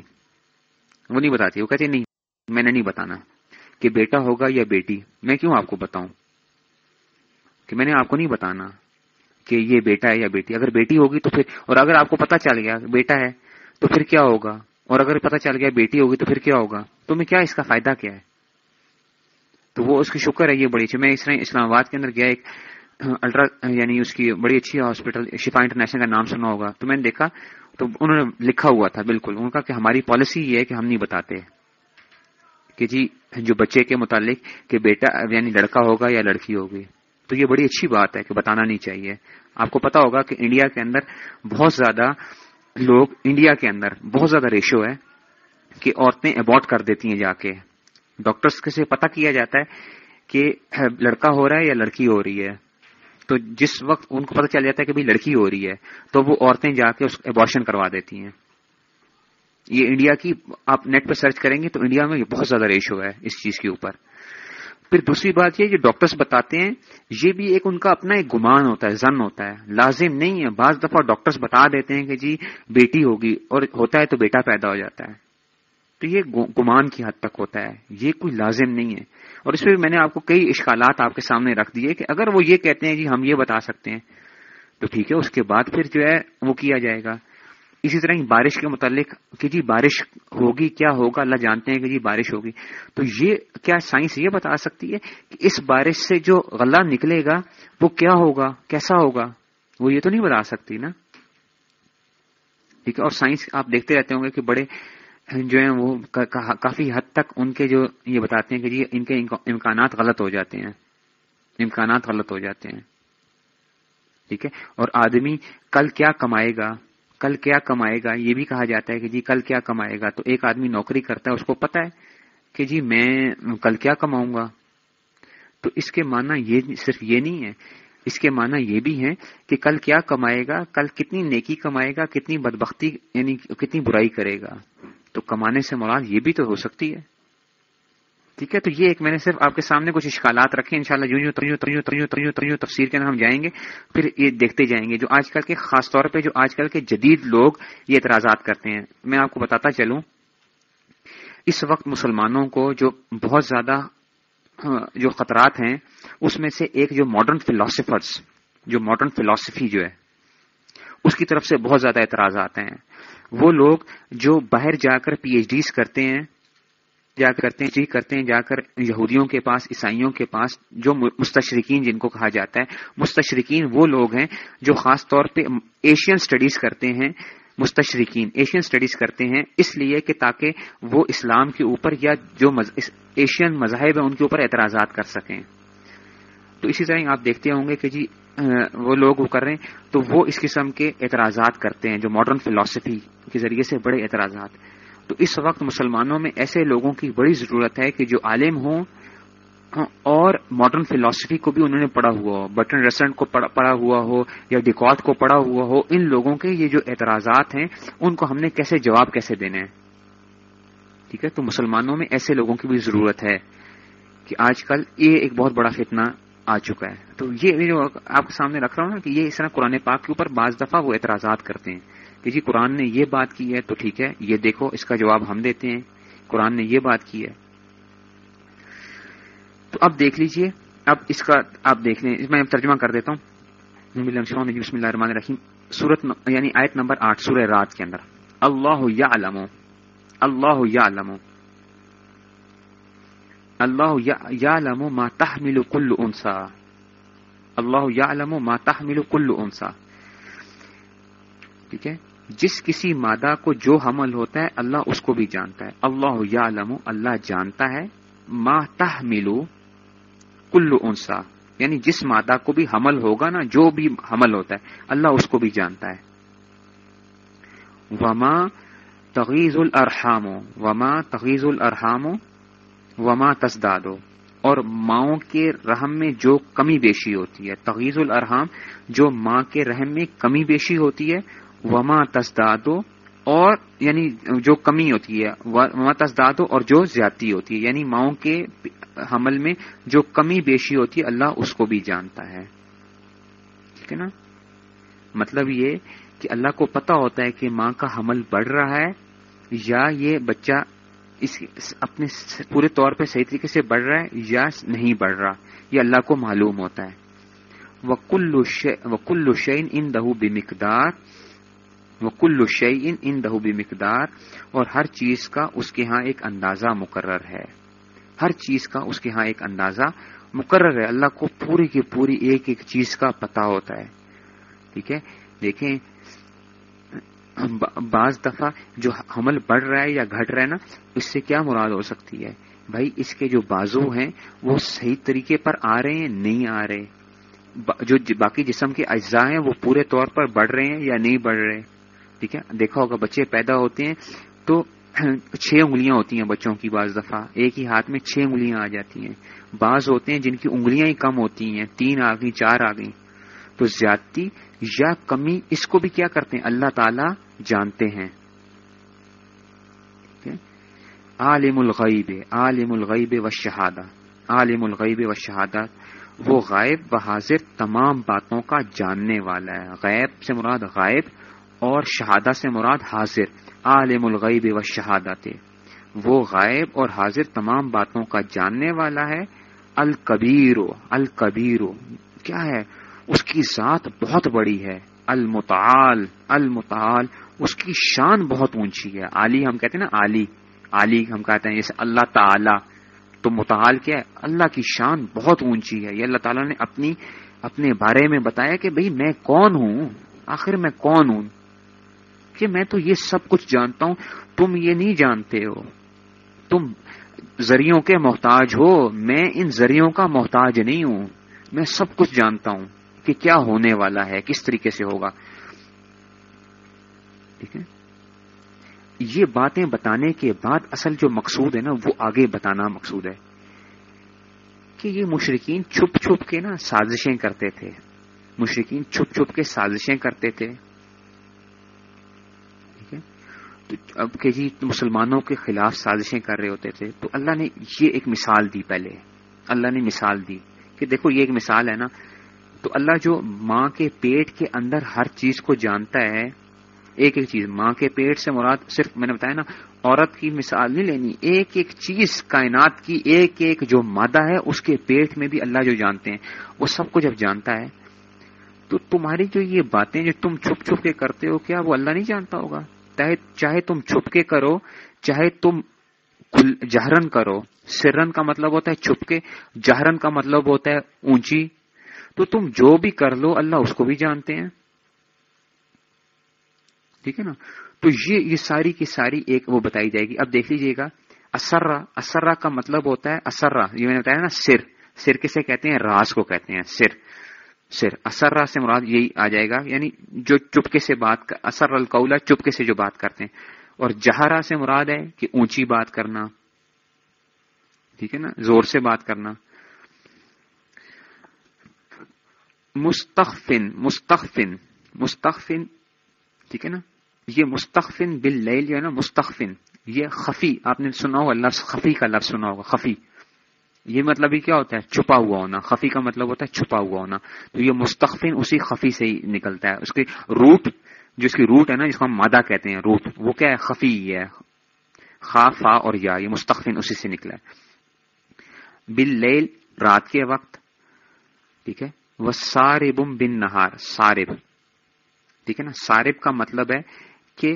وہ نہیں بتاتی، وہ کہتی نہیں، میں نے نہیں بتانا کہ بیٹا ہوگا یا بیٹی۔ میں کیوں آپ کو بتاؤں؟ کہ میں نے آپ کو نہیں بتانا۔ کہ یہ بیٹا ہے یا بیٹی، اگر بیٹی ہوگی تو پھر، اور اگر آپ کو پتا چل گیا بیٹا ہے، تو پھر کیا ہوگا؟ اور اگر پتا چل گیا بیٹی ہوگی تو پھر کیا ہوگا؟ تو میں کیا اس کا فائدہ کیا ہے؟ تو وہ اس کی شکر ہے، یہ بڑی اچھی، میں اس طرح اسلام آباد کے اندر گیا، ایک الٹرا یعنی اس کی بڑی اچھی ہاسپٹل، شفا انٹرنیشنل کا نام سنا ہوگا، تو میں نے دیکھا، تو انہوں نے لکھا ہوا تھا، بالکل ان کا کہ ہماری پالیسی یہ ہے کہ ہم نہیں بتاتے کہ جی جو بچے کے متعلق کہ بیٹا یعنی لڑکا ہوگا یا لڑکی ہوگی۔ تو یہ بڑی اچھی بات ہے کہ بتانا نہیں چاہیے۔ آپ کو پتا ہوگا کہ انڈیا کے اندر بہت زیادہ لوگ، انڈیا کے اندر بہت زیادہ ریشو ہے کہ عورتیں ابارٹ کر دیتی ہیں جا کے۔ ڈاکٹرس سے پتا کیا جاتا ہے کہ لڑکا ہو رہا ہے یا لڑکی ہو رہی ہے۔ تو جس وقت ان کو پتا چل جاتا ہے کہ لڑکی ہو رہی ہے، تو وہ عورتیں جا کے اس ابارشن کروا دیتی ہیں۔ یہ انڈیا کی آپ نیٹ پہ سرچ کریں گے تو انڈیا میں بہت زیادہ ریشو ہے اس چیز کے اوپر۔ پھر دوسری بات یہ جو ڈاکٹرز بتاتے ہیں، یہ بھی ایک ان کا اپنا ایک گمان ہوتا ہے، زن ہوتا ہے۔ لازم نہیں ہے، بعض دفعہ ڈاکٹرز بتا دیتے ہیں کہ جی بیٹی ہوگی اور ہوتا ہے تو بیٹا پیدا ہو جاتا ہے۔ تو یہ گمان کی حد تک ہوتا ہے۔ یہ کوئی لازم نہیں ہے۔ اور اس میں میں نے آپ کو کئی اشکالات آپ کے سامنے رکھ دیے کہ اگر وہ یہ کہتے ہیں جی ہم یہ بتا سکتے ہیں، تو ٹھیک ہے، اس کے بعد پھر جو ہے وہ کیا جائے گا۔ اسی طرح بارش کے متعلق کہ جی بارش ہوگی، کیا ہوگا؟ اللہ جانتے ہیں کہ جی بارش ہوگی۔ تو یہ کیا سائنس یہ بتا سکتی ہے کہ اس بارش سے جو غلہ نکلے گا، وہ کیا ہوگا؟ کیسا ہوگا؟ وہ یہ تو نہیں بتا سکتی نا۔ ٹھیک ہے، اور سائنس آپ دیکھتے رہتے ہوں گے کہ بڑے جو ہیں وہ کافی حد تک ان کے جو یہ بتاتے ہیں کہ جی ان کے امکانات غلط ہو جاتے ہیں۔ امکانات غلط ہو جاتے ہیں۔ ٹھیک ہے، اور آدمی کل کیا کمائے گا؟ کل کیا کمائے گا؟ یہ بھی کہا جاتا ہے کہ جی کل کیا کمائے گا؟ تو ایک آدمی نوکری کرتا ہے، اس کو پتا ہے کہ جی میں کل کیا کماؤں گا؟ تو اس کے معنی یہ صرف یہ نہیں ہے، اس کے معنی یہ بھی ہے کہ کل کیا کمائے گا؟ کل کتنی نیکی کمائے گا، کتنی بدبختی یعنی کتنی برائی کرے گا؟ تو کمانے سے مراد یہ بھی تو ہو سکتی ہے۔ ٹھیک ہے؟ تو یہ ایک میں نے صرف آپ کے سامنے کچھ اشکالات رکھے ان شاء اللہ تریوں تریوں تریوں تریوں تریوں تفسیر کے ہم جائیں گے، پھر یہ دیکھتے جائیں گے۔ جو آج کل کے خاص طور پہ، جو آج کل کے جدید لوگ یہ اعتراضات کرتے ہیں۔ میں آپ کو بتاتا چلوں، اس وقت مسلمانوں کو جو بہت زیادہ ہاں، جو خطرات ہیں، اس میں سے ایک جو ماڈرن فلاسفرس جو ماڈرن فلاسفی جو ہے، اس کی طرف سے بہت زیادہ اعتراضات ہیں۔ وہ لوگ جو باہر جا کر پی ایچ ڈیز کرتے ہیں جا کرتے ہیں جی کرتے ہیں، جا کر یہودیوں کے پاس، عیسائیوں کے پاس، جو مستشرقین جن کو کہا جاتا ہے۔ مستشرقین وہ لوگ ہیں جو خاص طور پہ ایشین سٹڈیز کرتے ہیں، مستشرقین ایشین سٹڈیز کرتے ہیں، اس لیے کہ تاکہ وہ اسلام کے اوپر یا جو ایشین مذاہب ہیں، ان کے اوپر اعتراضات کر سکیں۔ تو اسی طرح آپ دیکھتے ہوں گے کہ جی وہ لوگ وہ کر رہے ہیں، تو وہ اس قسم کے اعتراضات کرتے ہیں، جو ماڈرن فلاسفی کے ذریعے سے بڑے اعتراضات۔ تو اس وقت مسلمانوں میں ایسے لوگوں کی بڑی ضرورت ہے کہ جو عالم ہوں اور ماڈرن فلاسفی کو بھی انہوں نے پڑھا ہوا ہو بٹن ریسنٹ کو پڑھا ہوا ہو یا ڈیکوٹ کو پڑھا ہوا ہو، ان لوگوں کے یہ جو اعتراضات ہیں، ان کو ہم نے کیسے جواب کیسے دینے ہیں؟ ٹھیک ہے؟ تو مسلمانوں میں ایسے لوگوں کی بھی ضرورت ہے کہ آج کل یہ ایک بہت بڑا فتنہ آ چکا ہے۔ تو یہ جو آپ کے سامنے رکھ رہا ہوں نا کہ یہ اس طرح قرآن پاک کے اوپر بعض دفعہ وہ اعتراضات کرتے ہیں۔ کہ جی قرآن نے یہ بات کی ہے تو ٹھیک ہے، یہ دیکھو، اس کا جواب ہم دیتے ہیں۔ قرآن نے یہ بات کی ہے۔ تو اب دیکھ لیجیے۔ اب اس کا آپ دیکھ لیں۔ میں ترجمہ کر دیتا ہوں۔ بسم اللہ الرحمن الرحیم سورت یعنی آیت نمبر آٹھ، سورہ رات کے اندر۔ اللہ یا اللہ یا اللہ یا علم ما تحمل کل انسا۔ اللہ یا ما تحمل کل انسا۔ ٹھیک ہے؟ جس کسی مادہ کو جو حمل ہوتا ہے، اللہ اس کو بھی جانتا ہے۔ اللہ یا اللہ جانتا ہے۔ ما تہ ملو کلو انسا۔ یعنی جس مادہ کو بھی حمل ہوگا نا، جو بھی حمل ہوتا ہے، اللہ اس کو بھی جانتا ہے۔ وما تغیز الرحام وما تغیز الرحام وما تزدادو اور ماؤں کے رحم میں جو کمی بیشی ہوتی ہے تغیز الرحام جو ماں کے رحم میں کمی بیشی ہوتی ہے وما تسدادو اور یعنی جو کمی ہوتی ہے، وما تسدادو اور جو زیادتی ہوتی ہے یعنی ماؤں کے حمل میں جو کمی بیشی ہوتی ہے، اللہ اس کو بھی جانتا ہے۔ ٹھیک ہے نا؟ مطلب یہ کہ اللہ کو پتا ہوتا ہے کہ ماں کا حمل بڑھ رہا ہے یا یہ بچہ اس اپنے پورے طور پہ صحیح طریقے سے بڑھ رہا ہے یا نہیں بڑھ رہا، یہ اللہ کو معلوم ہوتا ہے۔ وکل شعین ان دہو بے مقدار وکل شعین ان دہو بے مقدار اور ہر چیز کا اس کے ہاں ایک اندازہ مقرر ہے۔ ہر چیز کا اس کے ہاں ایک اندازہ مقرر ہے۔ اللہ کو پوری کی پوری ایک ایک چیز کا پتا ہوتا ہے۔ ٹھیک ہے؟ دیکھیں بعض دفعہ جو حمل بڑھ رہا ہے یا گھٹ رہا ہے نا، اس سے کیا مراد ہو سکتی ہے؟ بھائی، اس کے جو بازو ہیں، وہ صحیح طریقے پر آ رہے ہیں، نہیں آ رہے؟ جو جی-, باقی جسم کے اجزاء ہیں، وہ پورے طور پر بڑھ رہے ہیں یا نہیں بڑھ رہے؟ ٹھیک ہے؟ دیکھا ہوگا بچے پیدا ہوتے ہیں تو *clears throat* چھ انگلیاں ہوتی ہیں بچوں کی بعض دفعہ۔ ایک ہی ہاتھ میں چھ انگلیاں آ جاتی ہیں۔ بعض ہوتے ہیں جن کی انگلیاں ہی کم ہوتی ہیں، تین آ گئی چار آ گئی تو زیادتی یا کمی، اس کو بھی کیا کرتے ہیں؟ اللہ تعالی جانتے ہیں۔ عالم الغیب عالم الغیب و شہادہ۔ عالم الغیب و شہادت وہ غائب و حاضر تمام باتوں کا جاننے والا ہے۔ غیب سے مراد غائب اور شہادہ سے مراد حاضر، عالم الغیب و شہادت۔ وہ غائب اور حاضر تمام باتوں کا جاننے والا ہے۔ الکبیر الکبیر۔ کیا ہے؟ اس کی ذات بہت بڑی ہے۔ المتعال المتعال۔ اس کی شان بہت اونچی ہے۔ علی ہم کہتے ہیں نا علی علی ہم کہتے ہیں جیسے اللہ تعالی۔ تو متعال کیا ہے؟ اللہ کی شان بہت اونچی ہے۔ یہ اللہ تعالیٰ نے اپنی، اپنے بارے میں بتایا کہ بھئی میں کون ہوں؟ آخر میں کون ہوں؟ کہ میں تو یہ سب کچھ جانتا ہوں، تم یہ نہیں جانتے ہو۔ تم ذریعوں کے محتاج ہو، میں ان ذریعوں کا محتاج نہیں ہوں۔ میں سب کچھ جانتا ہوں کہ کیا ہونے والا ہے، کس طریقے سے ہوگا۔ ٹھیک ہے؟ یہ باتیں بتانے کے بعد اصل جو مقصود ہے نا، وہ آگے بتانا مقصود ہے۔ کہ یہ مشرقین چھپ چھپ کے نا سازشیں کرتے تھے۔ مشرقین چھپ چھپ کے سازشیں کرتے تھے ٹھیک ہے تو اب کہ جی مسلمانوں کے خلاف سازشیں کر رہے ہوتے تھے، تو اللہ نے یہ ایک مثال دی پہلے۔ اللہ نے مثال دی کہ دیکھو یہ ایک مثال ہے نا، تو اللہ جو ماں کے پیٹ کے اندر ہر چیز کو جانتا ہے، ایک ایک چیز، ماں کے پیٹ سے مراد صرف میں نے بتایا نا، عورت کی مثال نہیں لینی، ایک ایک چیز کائنات کی ایک ایک جو مادہ ہے، اس کے پیٹ میں بھی اللہ جو جانتے ہیں، وہ سب کو جب جانتا ہے، تو تمہاری جو یہ باتیں جو تم چھپ چھپ کے کرتے ہو، کیا وہ اللہ نہیں جانتا ہوگا؟ چاہے تم چھپ کے کرو، چاہے تم جہرن کرو۔ سرن کا مطلب ہوتا ہے چھپ کے جہرن کا مطلب ہوتا ہے اونچی۔ تو تم جو بھی کر لو، اللہ اس کو بھی جانتے ہیں۔ ٹھیک ہے نا؟ تو یہ یہ ساری کی ساری ایک وہ بتائی جائے گی۔ اب دیکھ لیجیے گا۔ اسرا اسرا کا مطلب ہوتا ہے اسرا۔ یہ میں نے بتایا نا، سر۔ سر کسے کہتے ہیں؟ راز کو کہتے ہیں، سر۔ سر اسرا سے مراد یہی آ جائے گا یعنی جو چپکے سے بات اثر القولا، چپکے سے جو بات کرتے ہیں۔ اور جہرا سے مراد ہے کہ اونچی بات کرنا۔ ٹھیک ہے نا؟ زور سے بات کرنا۔ مستقفن مستقفن مستقفن ٹھیک ہے نا؟ یہ مستقفن بل جو ہے نا مستقفن یہ خفی، آپ نے سنا ہوگا لفظ خفی کا لفظ سنا ہوگا، خفی۔ یہ مطلب ہی کیا ہوتا ہے؟ چھپا ہوا ہونا۔ خفی کا مطلب ہوتا ہے چھپا ہوا ہونا۔ تو یہ مستقفن اسی خفی سے ہی نکلتا ہے۔ اس کی روٹ، جو اس کی روٹ ہے نا، جس کو ہم مادہ کہتے ہیں، روٹ، وہ کیا ہے؟ خفی ہے۔ خا، فا اور یا، یہ مستقفن اسی سے نکلا ہے۔ بل رات کے وقت، ٹھیک ہے؟ وہ سارب بن نہار سارب۔ ٹھیک ہے نا؟ سارب کا مطلب ہے کہ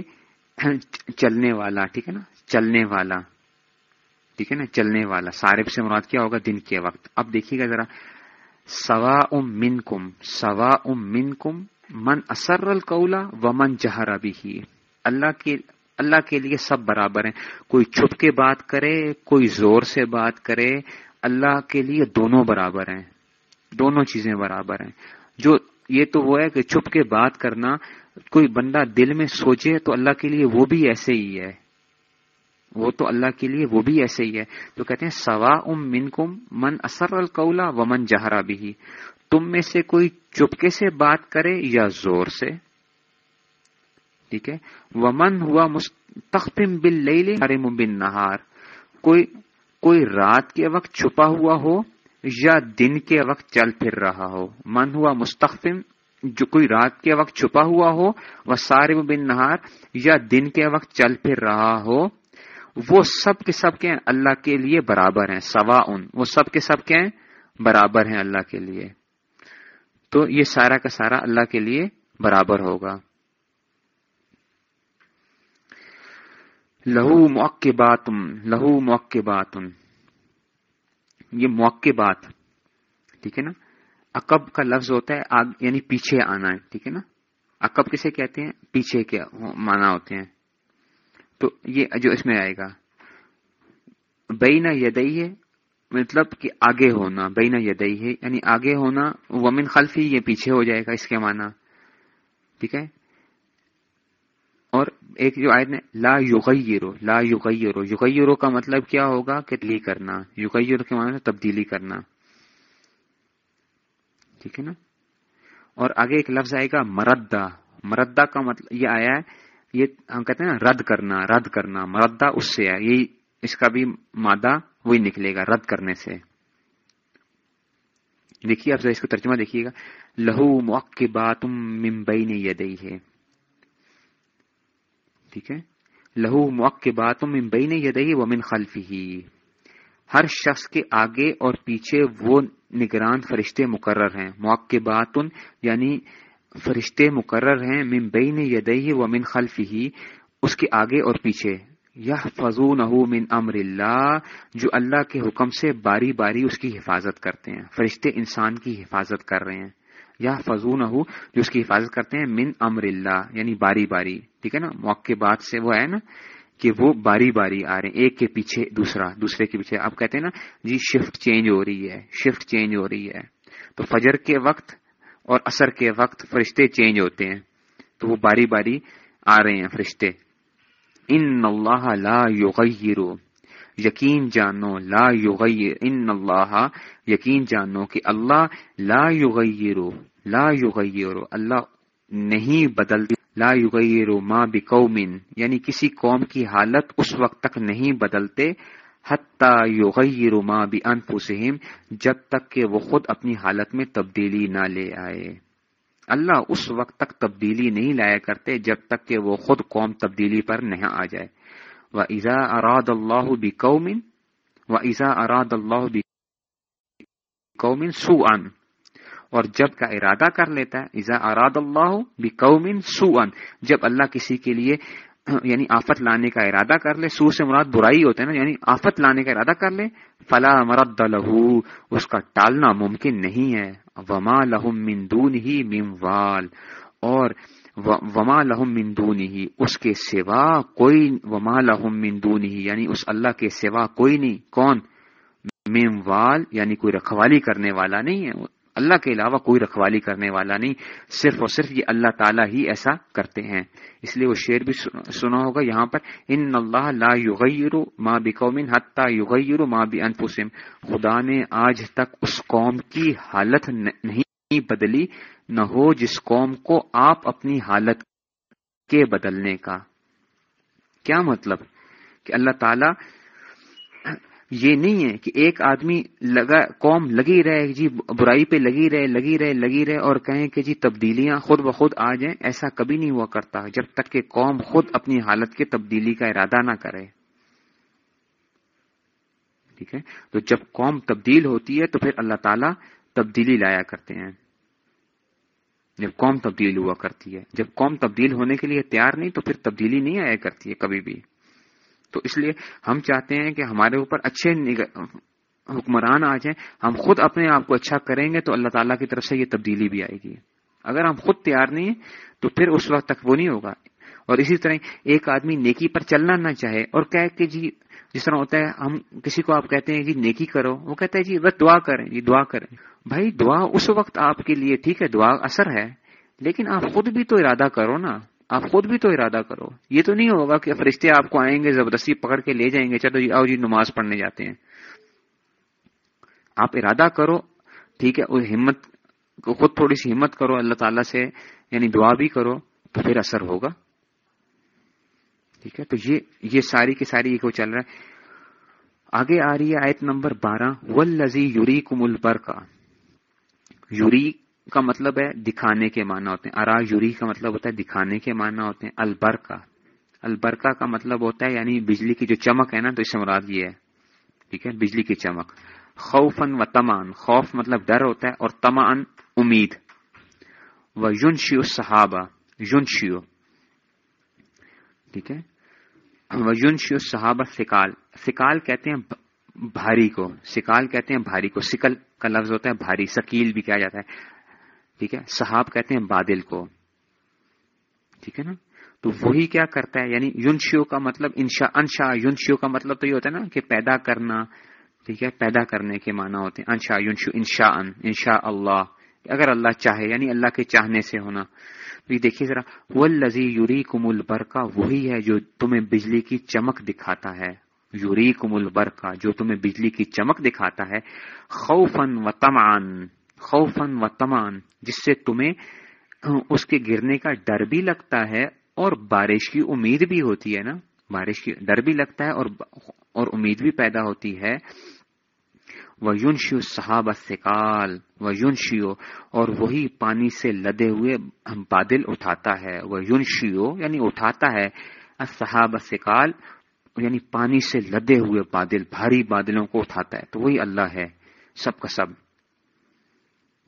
چلنے والا، ٹھیک ہے نا؟ چلنے والا۔ ٹھیک ہے نا، چلنے والا سارب سے مراد کیا ہوگا؟ دن کے وقت۔ اب دیکھیے گا ذرا۔ سوا ام من کم سوا ام من کم من اثر القولا و من جہر ابھی اللہ کے اللہ کے لیے سب برابر ہیں۔ کوئی چھپ کے بات کرے، کوئی زور سے بات کرے، اللہ کے لیے دونوں برابر ہیں۔ دونوں چیزیں برابر ہیں۔ جو، یہ تو وہ ہے کہ چھپ کے بات کرنا، کوئی بندہ دل میں سوچے تو اللہ کے لیے وہ بھی ایسے ہی ہے۔ وہ تو اللہ کے لیے وہ بھی ایسے ہی ہے۔ تو کہتے ہیں سوا ام من کم من اثر القولا و من جہرا بھی تم میں سے کوئی چپکے سے بات کرے یا زور سے؟ ٹھیک ہے۔ ومن ہوا مستقفم بل لے بن نہار کوئی کوئی رات کے وقت چھپا ہوا ہو یا دن کے وقت چل پھر رہا ہو۔ من ہوا مستقفم جو کوئی رات کے وقت چھپا ہوا ہو، وہ سارے بن نہار یا دن کے وقت چل پھر رہا ہو۔ وہ سب کے سب کے اللہ کے لیے برابر ہیں سوا ان وہ سب کے سب کے برابر ہیں اللہ کے لیے۔ تو یہ سارا کا سارا اللہ کے لیے برابر ہوگا۔ لہو موقع بات لہو موقع بات یہ موقع بات ٹھیک ہے نا؟ اکب کا لفظ ہوتا ہے آگ یعنی پیچھے آنا ہے، ٹھیک ہے نا؟ اکب کسے کہتے ہیں؟ پیچھے کے مانا ہوتے ہیں۔ تو یہ جو اس میں آئے گا بینا یدئی ہے مطلب کہ آگے ہونا بینا یدئی ہے یعنی آگے ہونا، ومن خلفی، یہ پیچھے ہو جائے گا اس کے معنی۔ ٹھیک ہے؟ اور ایک جو آیت نے لا یغیرو لا یغیرو یغیرو کا مطلب کیا ہوگا؟ کہ تبدیلی کرنا یغیرو کے معنی تبدیلی کرنا۔ ٹھیک ہے نا؟ اور آگے ایک لفظ آئے گا مردہ مردہ کا مطلب یہ آیا ہے یہ ہم کہتے ہیں نا، رد کرنا رد کرنا مردہ اس سے ہے۔ یہی اس کا بھی مادہ وہی نکلے گا، رد کرنے سے۔ دیکھیے آپ اس کو ترجمہ دیکھیے گا۔ لہو موقع بات ممبئی نے یدئی ہے ٹھیک ہے؟ لہو موقع بات ممبئی نے یدئی وہ من خلفی ہی ہر شخص کے آگے اور پیچھے وہ نگران فرشتے مقرر ہیں۔ موقع بات یعنی فرشتے مقرر ہیں من بین یدئی و من خلف ہی اس کے آگے اور پیچھے۔ یہ فضون من امر اللہ، جو اللہ کے حکم سے باری باری اس کی حفاظت کرتے ہیں۔ فرشتے انسان کی حفاظت کر رہے ہیں۔ یا فضون جو اس کی حفاظت کرتے ہیں، من امر اللہ یعنی باری باری۔ ٹھیک ہے نا؟ موقع بات سے وہ ہے نا کہ وہ باری باری آ رہے ہیں، ایک کے پیچھے دوسرا، دوسرے کے پیچھے۔ آپ کہتے ہیں نا جی شفٹ چینج ہو رہی ہے شفٹ چینج ہو رہی ہے۔ تو فجر کے وقت اور اثر کے وقت فرشتے چینج ہوتے ہیں تو وہ باری باری آ رہے ہیں فرشتے۔ ان اللہ لا یغیرو۔ یقین جانو، لا یغیر۔ ان اللہ یقین جانو کہ اللہ لا یغیرو لا یغیرو۔ اللہ نہیں بدلتی لا یغیر ما بقوم۔ یعنی کسی قوم کی حالت اس وقت تک نہیں بدلتے۔ حتی یغیر ما بانفسہم، جب تک کہ وہ خود اپنی حالت میں تبدیلی نہ لے آئے۔ اللہ اس وقت تک تبدیلی نہیں لایا کرتے جب تک کہ وہ خود قوم تبدیلی پر نہیں آ جائے۔ و ایزا اراد اللہ بقوم و ایزا اراد اللہ بقوم سوءا۔ اور جب کا ارادہ کر لیتا ہے ایزا اراد اللہ بقوم سوءا، جب اللہ کسی کے لیے *clears throat* یعنی آفت لانے کا ارادہ کر لے۔ سو سے مراد برائی ہوتا ہے نا یعنی آفت لانے کا ارادہ کر لے۔ فلا مرد لہو اس کا ٹالنا ممکن نہیں ہے۔ وما لہم من دون ہی من وال۔ اور وما لہم من دون ہی اس کے سوا کوئی، وما لہم من دون ہی یعنی اس اللہ کے سوا کوئی نہیں۔ کون؟ میم وال یعنی کوئی رکھوالی کرنے والا نہیں ہے۔ اللہ کے علاوہ کوئی رکھوالی کرنے والا نہیں، صرف اور صرف یہ اللہ تعالیٰ ہی ایسا کرتے ہیں۔ اس لیے وہ شعر بھی سنا ہوگا یہاں پر، ان اللہ لا یغیر ما بقوم حتی یغیر ما بانفسهم خدا نے آج تک اس قوم کی حالت نہیں بدلی، نہ ہو جس قوم کو آپ اپنی حالت کے بدلنے کا۔ کیا مطلب؟ کہ اللہ تعالی یہ نہیں ہے کہ ایک آدمی لگا قوم لگی رہے جی برائی پہ لگی رہے لگی رہے لگی رہے اور کہیں کہ جی تبدیلیاں خود بخود آ جائیں، ایسا کبھی نہیں ہوا کرتا جب تک کہ قوم خود اپنی حالت کے تبدیلی کا ارادہ نہ کرے۔ ٹھیک ہے؟ تو جب قوم تبدیل ہوتی ہے تو پھر اللہ تعالیٰ تبدیلی لایا کرتے ہیں۔ جب قوم تبدیل ہوا کرتی ہے، جب قوم تبدیل ہونے کے لیے تیار نہیں تو پھر تبدیلی نہیں آیا کرتی ہے کبھی بھی۔ تو اس لیے ہم چاہتے ہیں کہ ہمارے اوپر اچھے حکمران آ جائیں ہم خود اپنے آپ کو اچھا کریں گے تو اللہ تعالیٰ کی طرف سے یہ تبدیلی بھی آئے گی۔ اگر ہم خود تیار نہیں ہیں، تو پھر اس وقت تک وہ نہیں ہوگا۔ اور اسی طرح ایک آدمی نیکی پر چلنا نہ چاہے اور کہ کہ جی جس طرح ہوتا ہے، ہم کسی کو آپ کہتے ہیں جی نیکی کرو، وہ کہتا ہے جی بس دعا کریں جی دعا کریں۔ بھائی، دعا اس وقت آپ کے لیے ٹھیک ہے، دعا اثر ہے، لیکن آپ خود بھی تو ارادہ کرو نا۔ آپ خود بھی تو ارادہ کرو۔ یہ تو نہیں ہوگا کہ فرشتے آپ کو آئیں گے، زبردستی پکڑ کے لے جائیں گے، چلو جی آؤ جی نماز پڑھنے جاتے ہیں۔ آپ ارادہ کرو، ٹھیک ہے ہمت، خود تھوڑی سی ہمت کرو، اللہ تعالیٰ سے یعنی دعا بھی کرو، تو پھر اثر ہوگا۔ ٹھیک ہے، تو یہ یہ ساری کی ساری یہ چل رہا ہے۔ آگے آ رہی ہے آیت نمبر بارہ۔ ولزی یوری کمل بر کا یوری کا مطلب ہے دکھانے کے معنی ہوتے ہیں۔ ارا یوری کا مطلب ہوتا ہے دکھانے کے معنی ہوتے ہیں۔ البر کا البرکا کا مطلب ہوتا ہے یعنی بجلی کی جو چمک ہے نا، تو اس سے مراد یہ ہے۔ ٹھیک ہے؟ بجلی کی چمک۔ خوفن و تمان خوف مطلب ڈر ہوتا ہے اور تمان امید۔ و یون شیو صحابہ یون شیو ٹھیک ہے؟ و یون شیو صحابہ سکال۔ سکال کہتے ہیں بھاری کو۔ سکال کہتے ہیں بھاری کو۔ سکل کا لفظ ہوتا ہے بھاری۔ سکیل بھی کہا جاتا ہے۔ ٹھیک ہے؟ صحاب کہتے ہیں بادل کو۔ ٹھیک ہے نا؟ تو وہی کیا کرتا ہے؟ یعنی یونشیو کا مطلب انشا انشا یونشیو کا مطلب تو یہ ہوتا ہے نا کہ پیدا کرنا، ٹھیک ہے؟ پیدا کرنے کے معنی ہوتے ہیں۔ انشا یونشو انشا ان، انشا اللہ۔ اگر اللہ چاہے یعنی اللہ کے چاہنے سے ہونا۔ تو یہ دیکھیے ذرا وہ لذی یوری کمل برقا وہی ہے جو تمہیں بجلی کی چمک دکھاتا ہے۔ یوری کمل برقا جو تمہیں بجلی کی چمک دکھاتا ہے۔ خوفن و تمان خوفن و تمان جس سے تمہیں اس کے گرنے کا ڈر بھی لگتا ہے اور بارش کی امید بھی ہوتی ہے نا؟ بارش کی ڈر بھی لگتا ہے اور اور امید بھی پیدا ہوتی ہے۔ وہ یونشیو صحاب سکال وہ یونشیو اور وہی پانی سے لدے ہوئے بادل اٹھاتا ہے۔ وہ یونشیو یعنی اٹھاتا ہے۔ صحاب سکال یعنی پانی سے لدے ہوئے بادل، بھاری بادلوں کو اٹھاتا ہے۔ تو وہی اللہ ہے، سب کا سب۔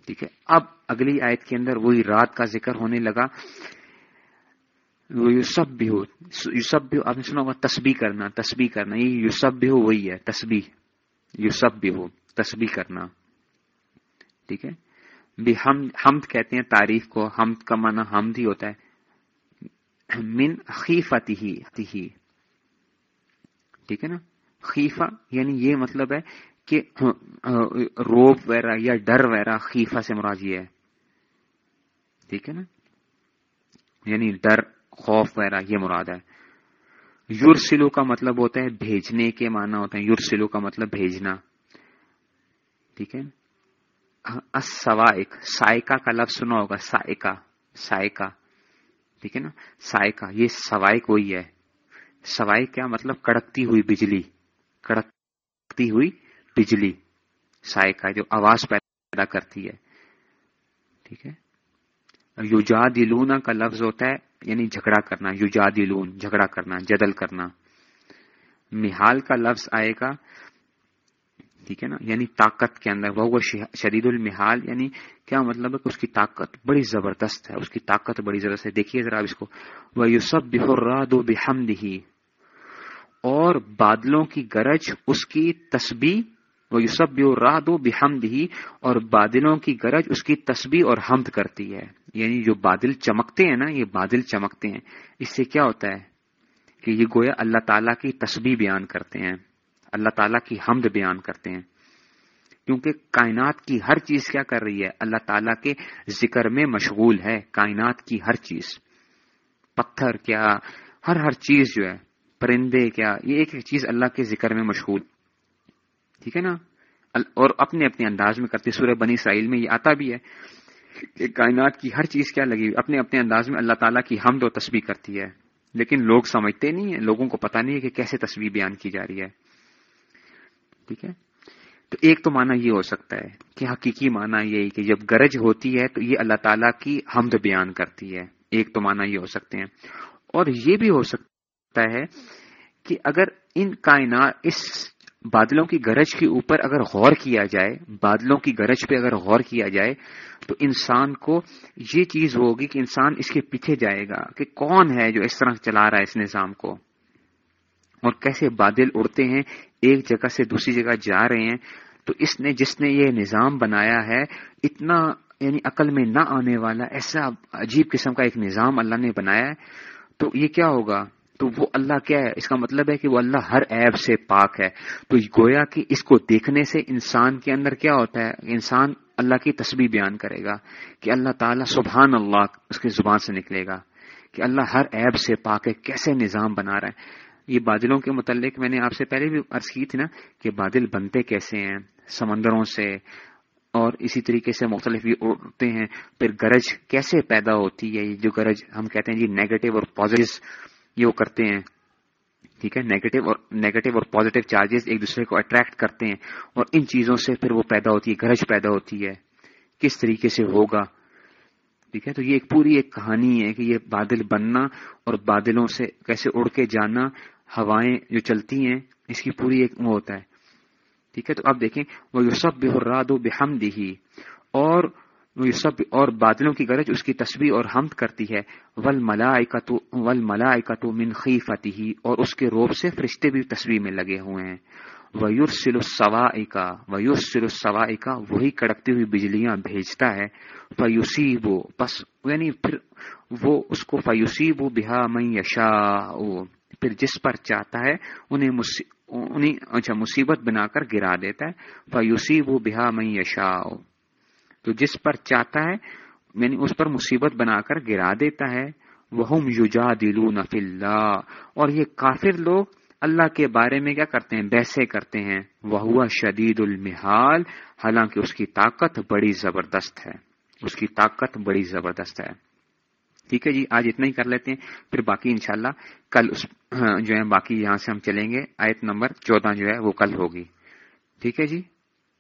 ٹھیک ہے۔ اب اگلی آیت کے اندر وہی رات کا ذکر ہونے لگا۔ یوسف بھی ہو یوسف بھی آپ نے سنا ہوگا تسبیح کرنا تسبیح کرنا، یہ یوسف بھی ہو وہی ہے، تسبیح۔ یوسف بھی ہو تسبیح کرنا۔ ٹھیک ہے۔ بھی ہم، حمد کہتے ہیں، تعریف کو، حمد کا معنی حمد ہی ہوتا ہے۔ من خیفتی ہی۔ ٹھیک ہے نا؟ خیفہ یعنی یہ مطلب ہے کہ روپ وغیرہ یا ڈر وغیرہ خیفہ سے مراد یہ ہے۔ ٹھیک ہے نا؟ یعنی ڈر، خوف وغیرہ یہ مراد ہے۔ یورسلو کا مطلب ہوتا ہے بھیجنے کے معنی ہوتا ہے یورسلو کا مطلب بھیجنا۔ ٹھیک ہے سائکا کا لفظ سنا ہوگا، سائکا سائکا۔ ٹھیک ہے نا؟ سائکا، یہ سوائک وہی ہے۔ سوائے کیا مطلب؟ کڑکتی ہوئی بجلی، کڑکتی ہوئی بجلی، سائے کا جو آواز پیدا کرتی ہے۔ ٹھیک ہے؟ یوجا دلونا کا لفظ ہوتا ہے یعنی جھگڑا کرنا یوجا دلون جھگڑا کرنا، جدل کرنا۔ محال کا لفظ آئے گا، ٹھیک ہے نا؟ یعنی طاقت کے اندر، وہ شدید المحال یعنی کیا مطلب ہے کہ اس کی طاقت بڑی زبردست ہے، اس کی طاقت بڑی زبردست ہے۔ دیکھیے ذرا اس کو۔ وہ یو سب بحراد و بحمد ہی اور بادلوں کی گرج، اس کی تسبیح وہ یوسف راہ دو بحمد ہی اور بادلوں کی گرج اس کی تسبیح اور حمد کرتی ہے۔ یعنی جو بادل چمکتے ہیں نا، یہ بادل چمکتے ہیں۔ اس سے کیا ہوتا ہے کہ یہ گویا اللہ تعالیٰ کی تسبیح بیان کرتے ہیں۔ اللہ تعالیٰ کی حمد بیان کرتے ہیں۔ کیونکہ کائنات کی ہر چیز کیا کر رہی ہے؟ اللہ تعالیٰ کے ذکر میں مشغول ہے۔ کائنات کی ہر چیز۔ پتھر کیا، ہر ہر چیز جو ہے، پرندے کیا، یہ ایک ایک چیز اللہ کے ذکر میں مشغول۔ ٹھیک ہے نا؟ اور اپنے اپنے انداز میں کرتے سورہ بنی اسرائیل میں یہ آتا بھی ہے کہ کائنات کی ہر چیز کیا لگی اپنے اپنے انداز میں اللہ تعالیٰ کی حمد و تسبیح کرتی ہے۔ لیکن لوگ سمجھتے نہیں ہیں، لوگوں کو پتا نہیں ہے کہ کیسے تصویر بیان کی جا رہی ہے۔ ٹھیک ہے؟ تو ایک تو معنی یہ ہو سکتا ہے کہ حقیقی معنی یہی کہ جب گرج ہوتی ہے تو یہ اللہ تعالیٰ کی حمد بیان کرتی ہے۔ ایک تو معنی یہ ہو سکتے ہیں۔ اور یہ بھی ہو سکتا ہے کہ اگر ان کائنات اس بادلوں کی گرج کے اوپر اگر غور کیا جائے، بادلوں کی گرج پہ اگر غور کیا جائے، تو انسان کو یہ چیز ہوگی کہ انسان اس کے پیچھے جائے گا کہ کون ہے جو اس طرح چلا رہا ہے اس نظام کو۔ اور کیسے بادل اڑتے ہیں، ایک جگہ سے دوسری جگہ جا رہے ہیں۔ تو اس نے، جس نے یہ نظام بنایا ہے، اتنا یعنی عقل میں نہ آنے والا، ایسا عجیب قسم کا ایک نظام اللہ نے بنایا ہے۔ تو یہ کیا ہوگا؟ تو وہ اللہ کیا ہے؟ اس کا مطلب ہے کہ وہ اللہ ہر عیب سے پاک ہے۔ تو گویا کہ اس کو دیکھنے سے انسان کے اندر کیا ہوتا ہے؟ انسان اللہ کی تسبیح بیان کرے گا کہ اللہ تعالیٰ سبحان اللہ اس کی زبان سے نکلے گا کہ اللہ ہر عیب سے پاک ہے، کیسے نظام بنا رہا ہے۔ یہ بادلوں کے متعلق میں نے آپ سے پہلے بھی عرض کی تھی نا کہ بادل بنتے کیسے ہیں؟ سمندروں سے اور اسی طریقے سے مختلف بھی اڑتے ہیں۔ پھر گرج کیسے پیدا ہوتی ہے؟ یہ جو گرج ہم کہتے ہیں جی نیگیٹو اور پازیٹو یہ وہ کرتے ہیں، ٹھیک ہے نیگیٹو اور نیگیٹو اور پازیٹو چارجز ایک دوسرے کو اٹریکٹ کرتے ہیں اور ان چیزوں سے پھر وہ پیدا ہوتی ہے، گرج پیدا ہوتی ہے، کس طریقے سے ہوگا؟ ٹھیک ہے، تو یہ ایک پوری ایک کہانی ہے کہ یہ بادل بننا اور بادلوں سے کیسے اڑ کے جانا، ہوائیں جو چلتی ہیں، اس کی پوری ایک وہ ہوتا ہے۔ ٹھیک ہے، تو اب دیکھیں وہ یو سب بحراد و بحم اور وہ سب اور بادلوں کی غرض اس کی تصویر اور حمد کرتی ہے۔ ول ول ملا من خیفتی اور اس کے روب سے فرشتے بھی تصویر میں لگے ہوئے ہیں۔ ویور سل کا ویور سل کا وہی کڑکتی ہوئی بجلیاں بھیجتا ہے۔ فیوسی وہ بس یعنی پھر وہ اس کو فیوسی وہ بہا میں یشا پھر جس پر چاہتا ہے انہیں انہیں اچھا مصیبت بنا کر گرا دیتا ہے۔ فیوسی وہ بہا میں یشا تو جس پر چاہتا ہے یعنی اس پر مصیبت بنا کر گرا دیتا ہے وہ یوجا دلو اللہ اور یہ کافر لوگ اللہ کے بارے میں کیا کرتے ہیں؟ بحثے کرتے ہیں۔ وہ شدید المحال۔ حالانکہ اس کی طاقت بڑی زبردست ہے۔ اس کی طاقت بڑی زبردست ہے۔ ٹھیک ہے جی آج اتنا ہی کر لیتے ہیں۔ پھر باقی انشاءاللہ کل اس *clears throat* جو ہے، باقی یہاں سے ہم چلیں گے۔ آیت نمبر چودہ جو ہے، وہ کل ہوگی۔ ٹھیک ہے جی؟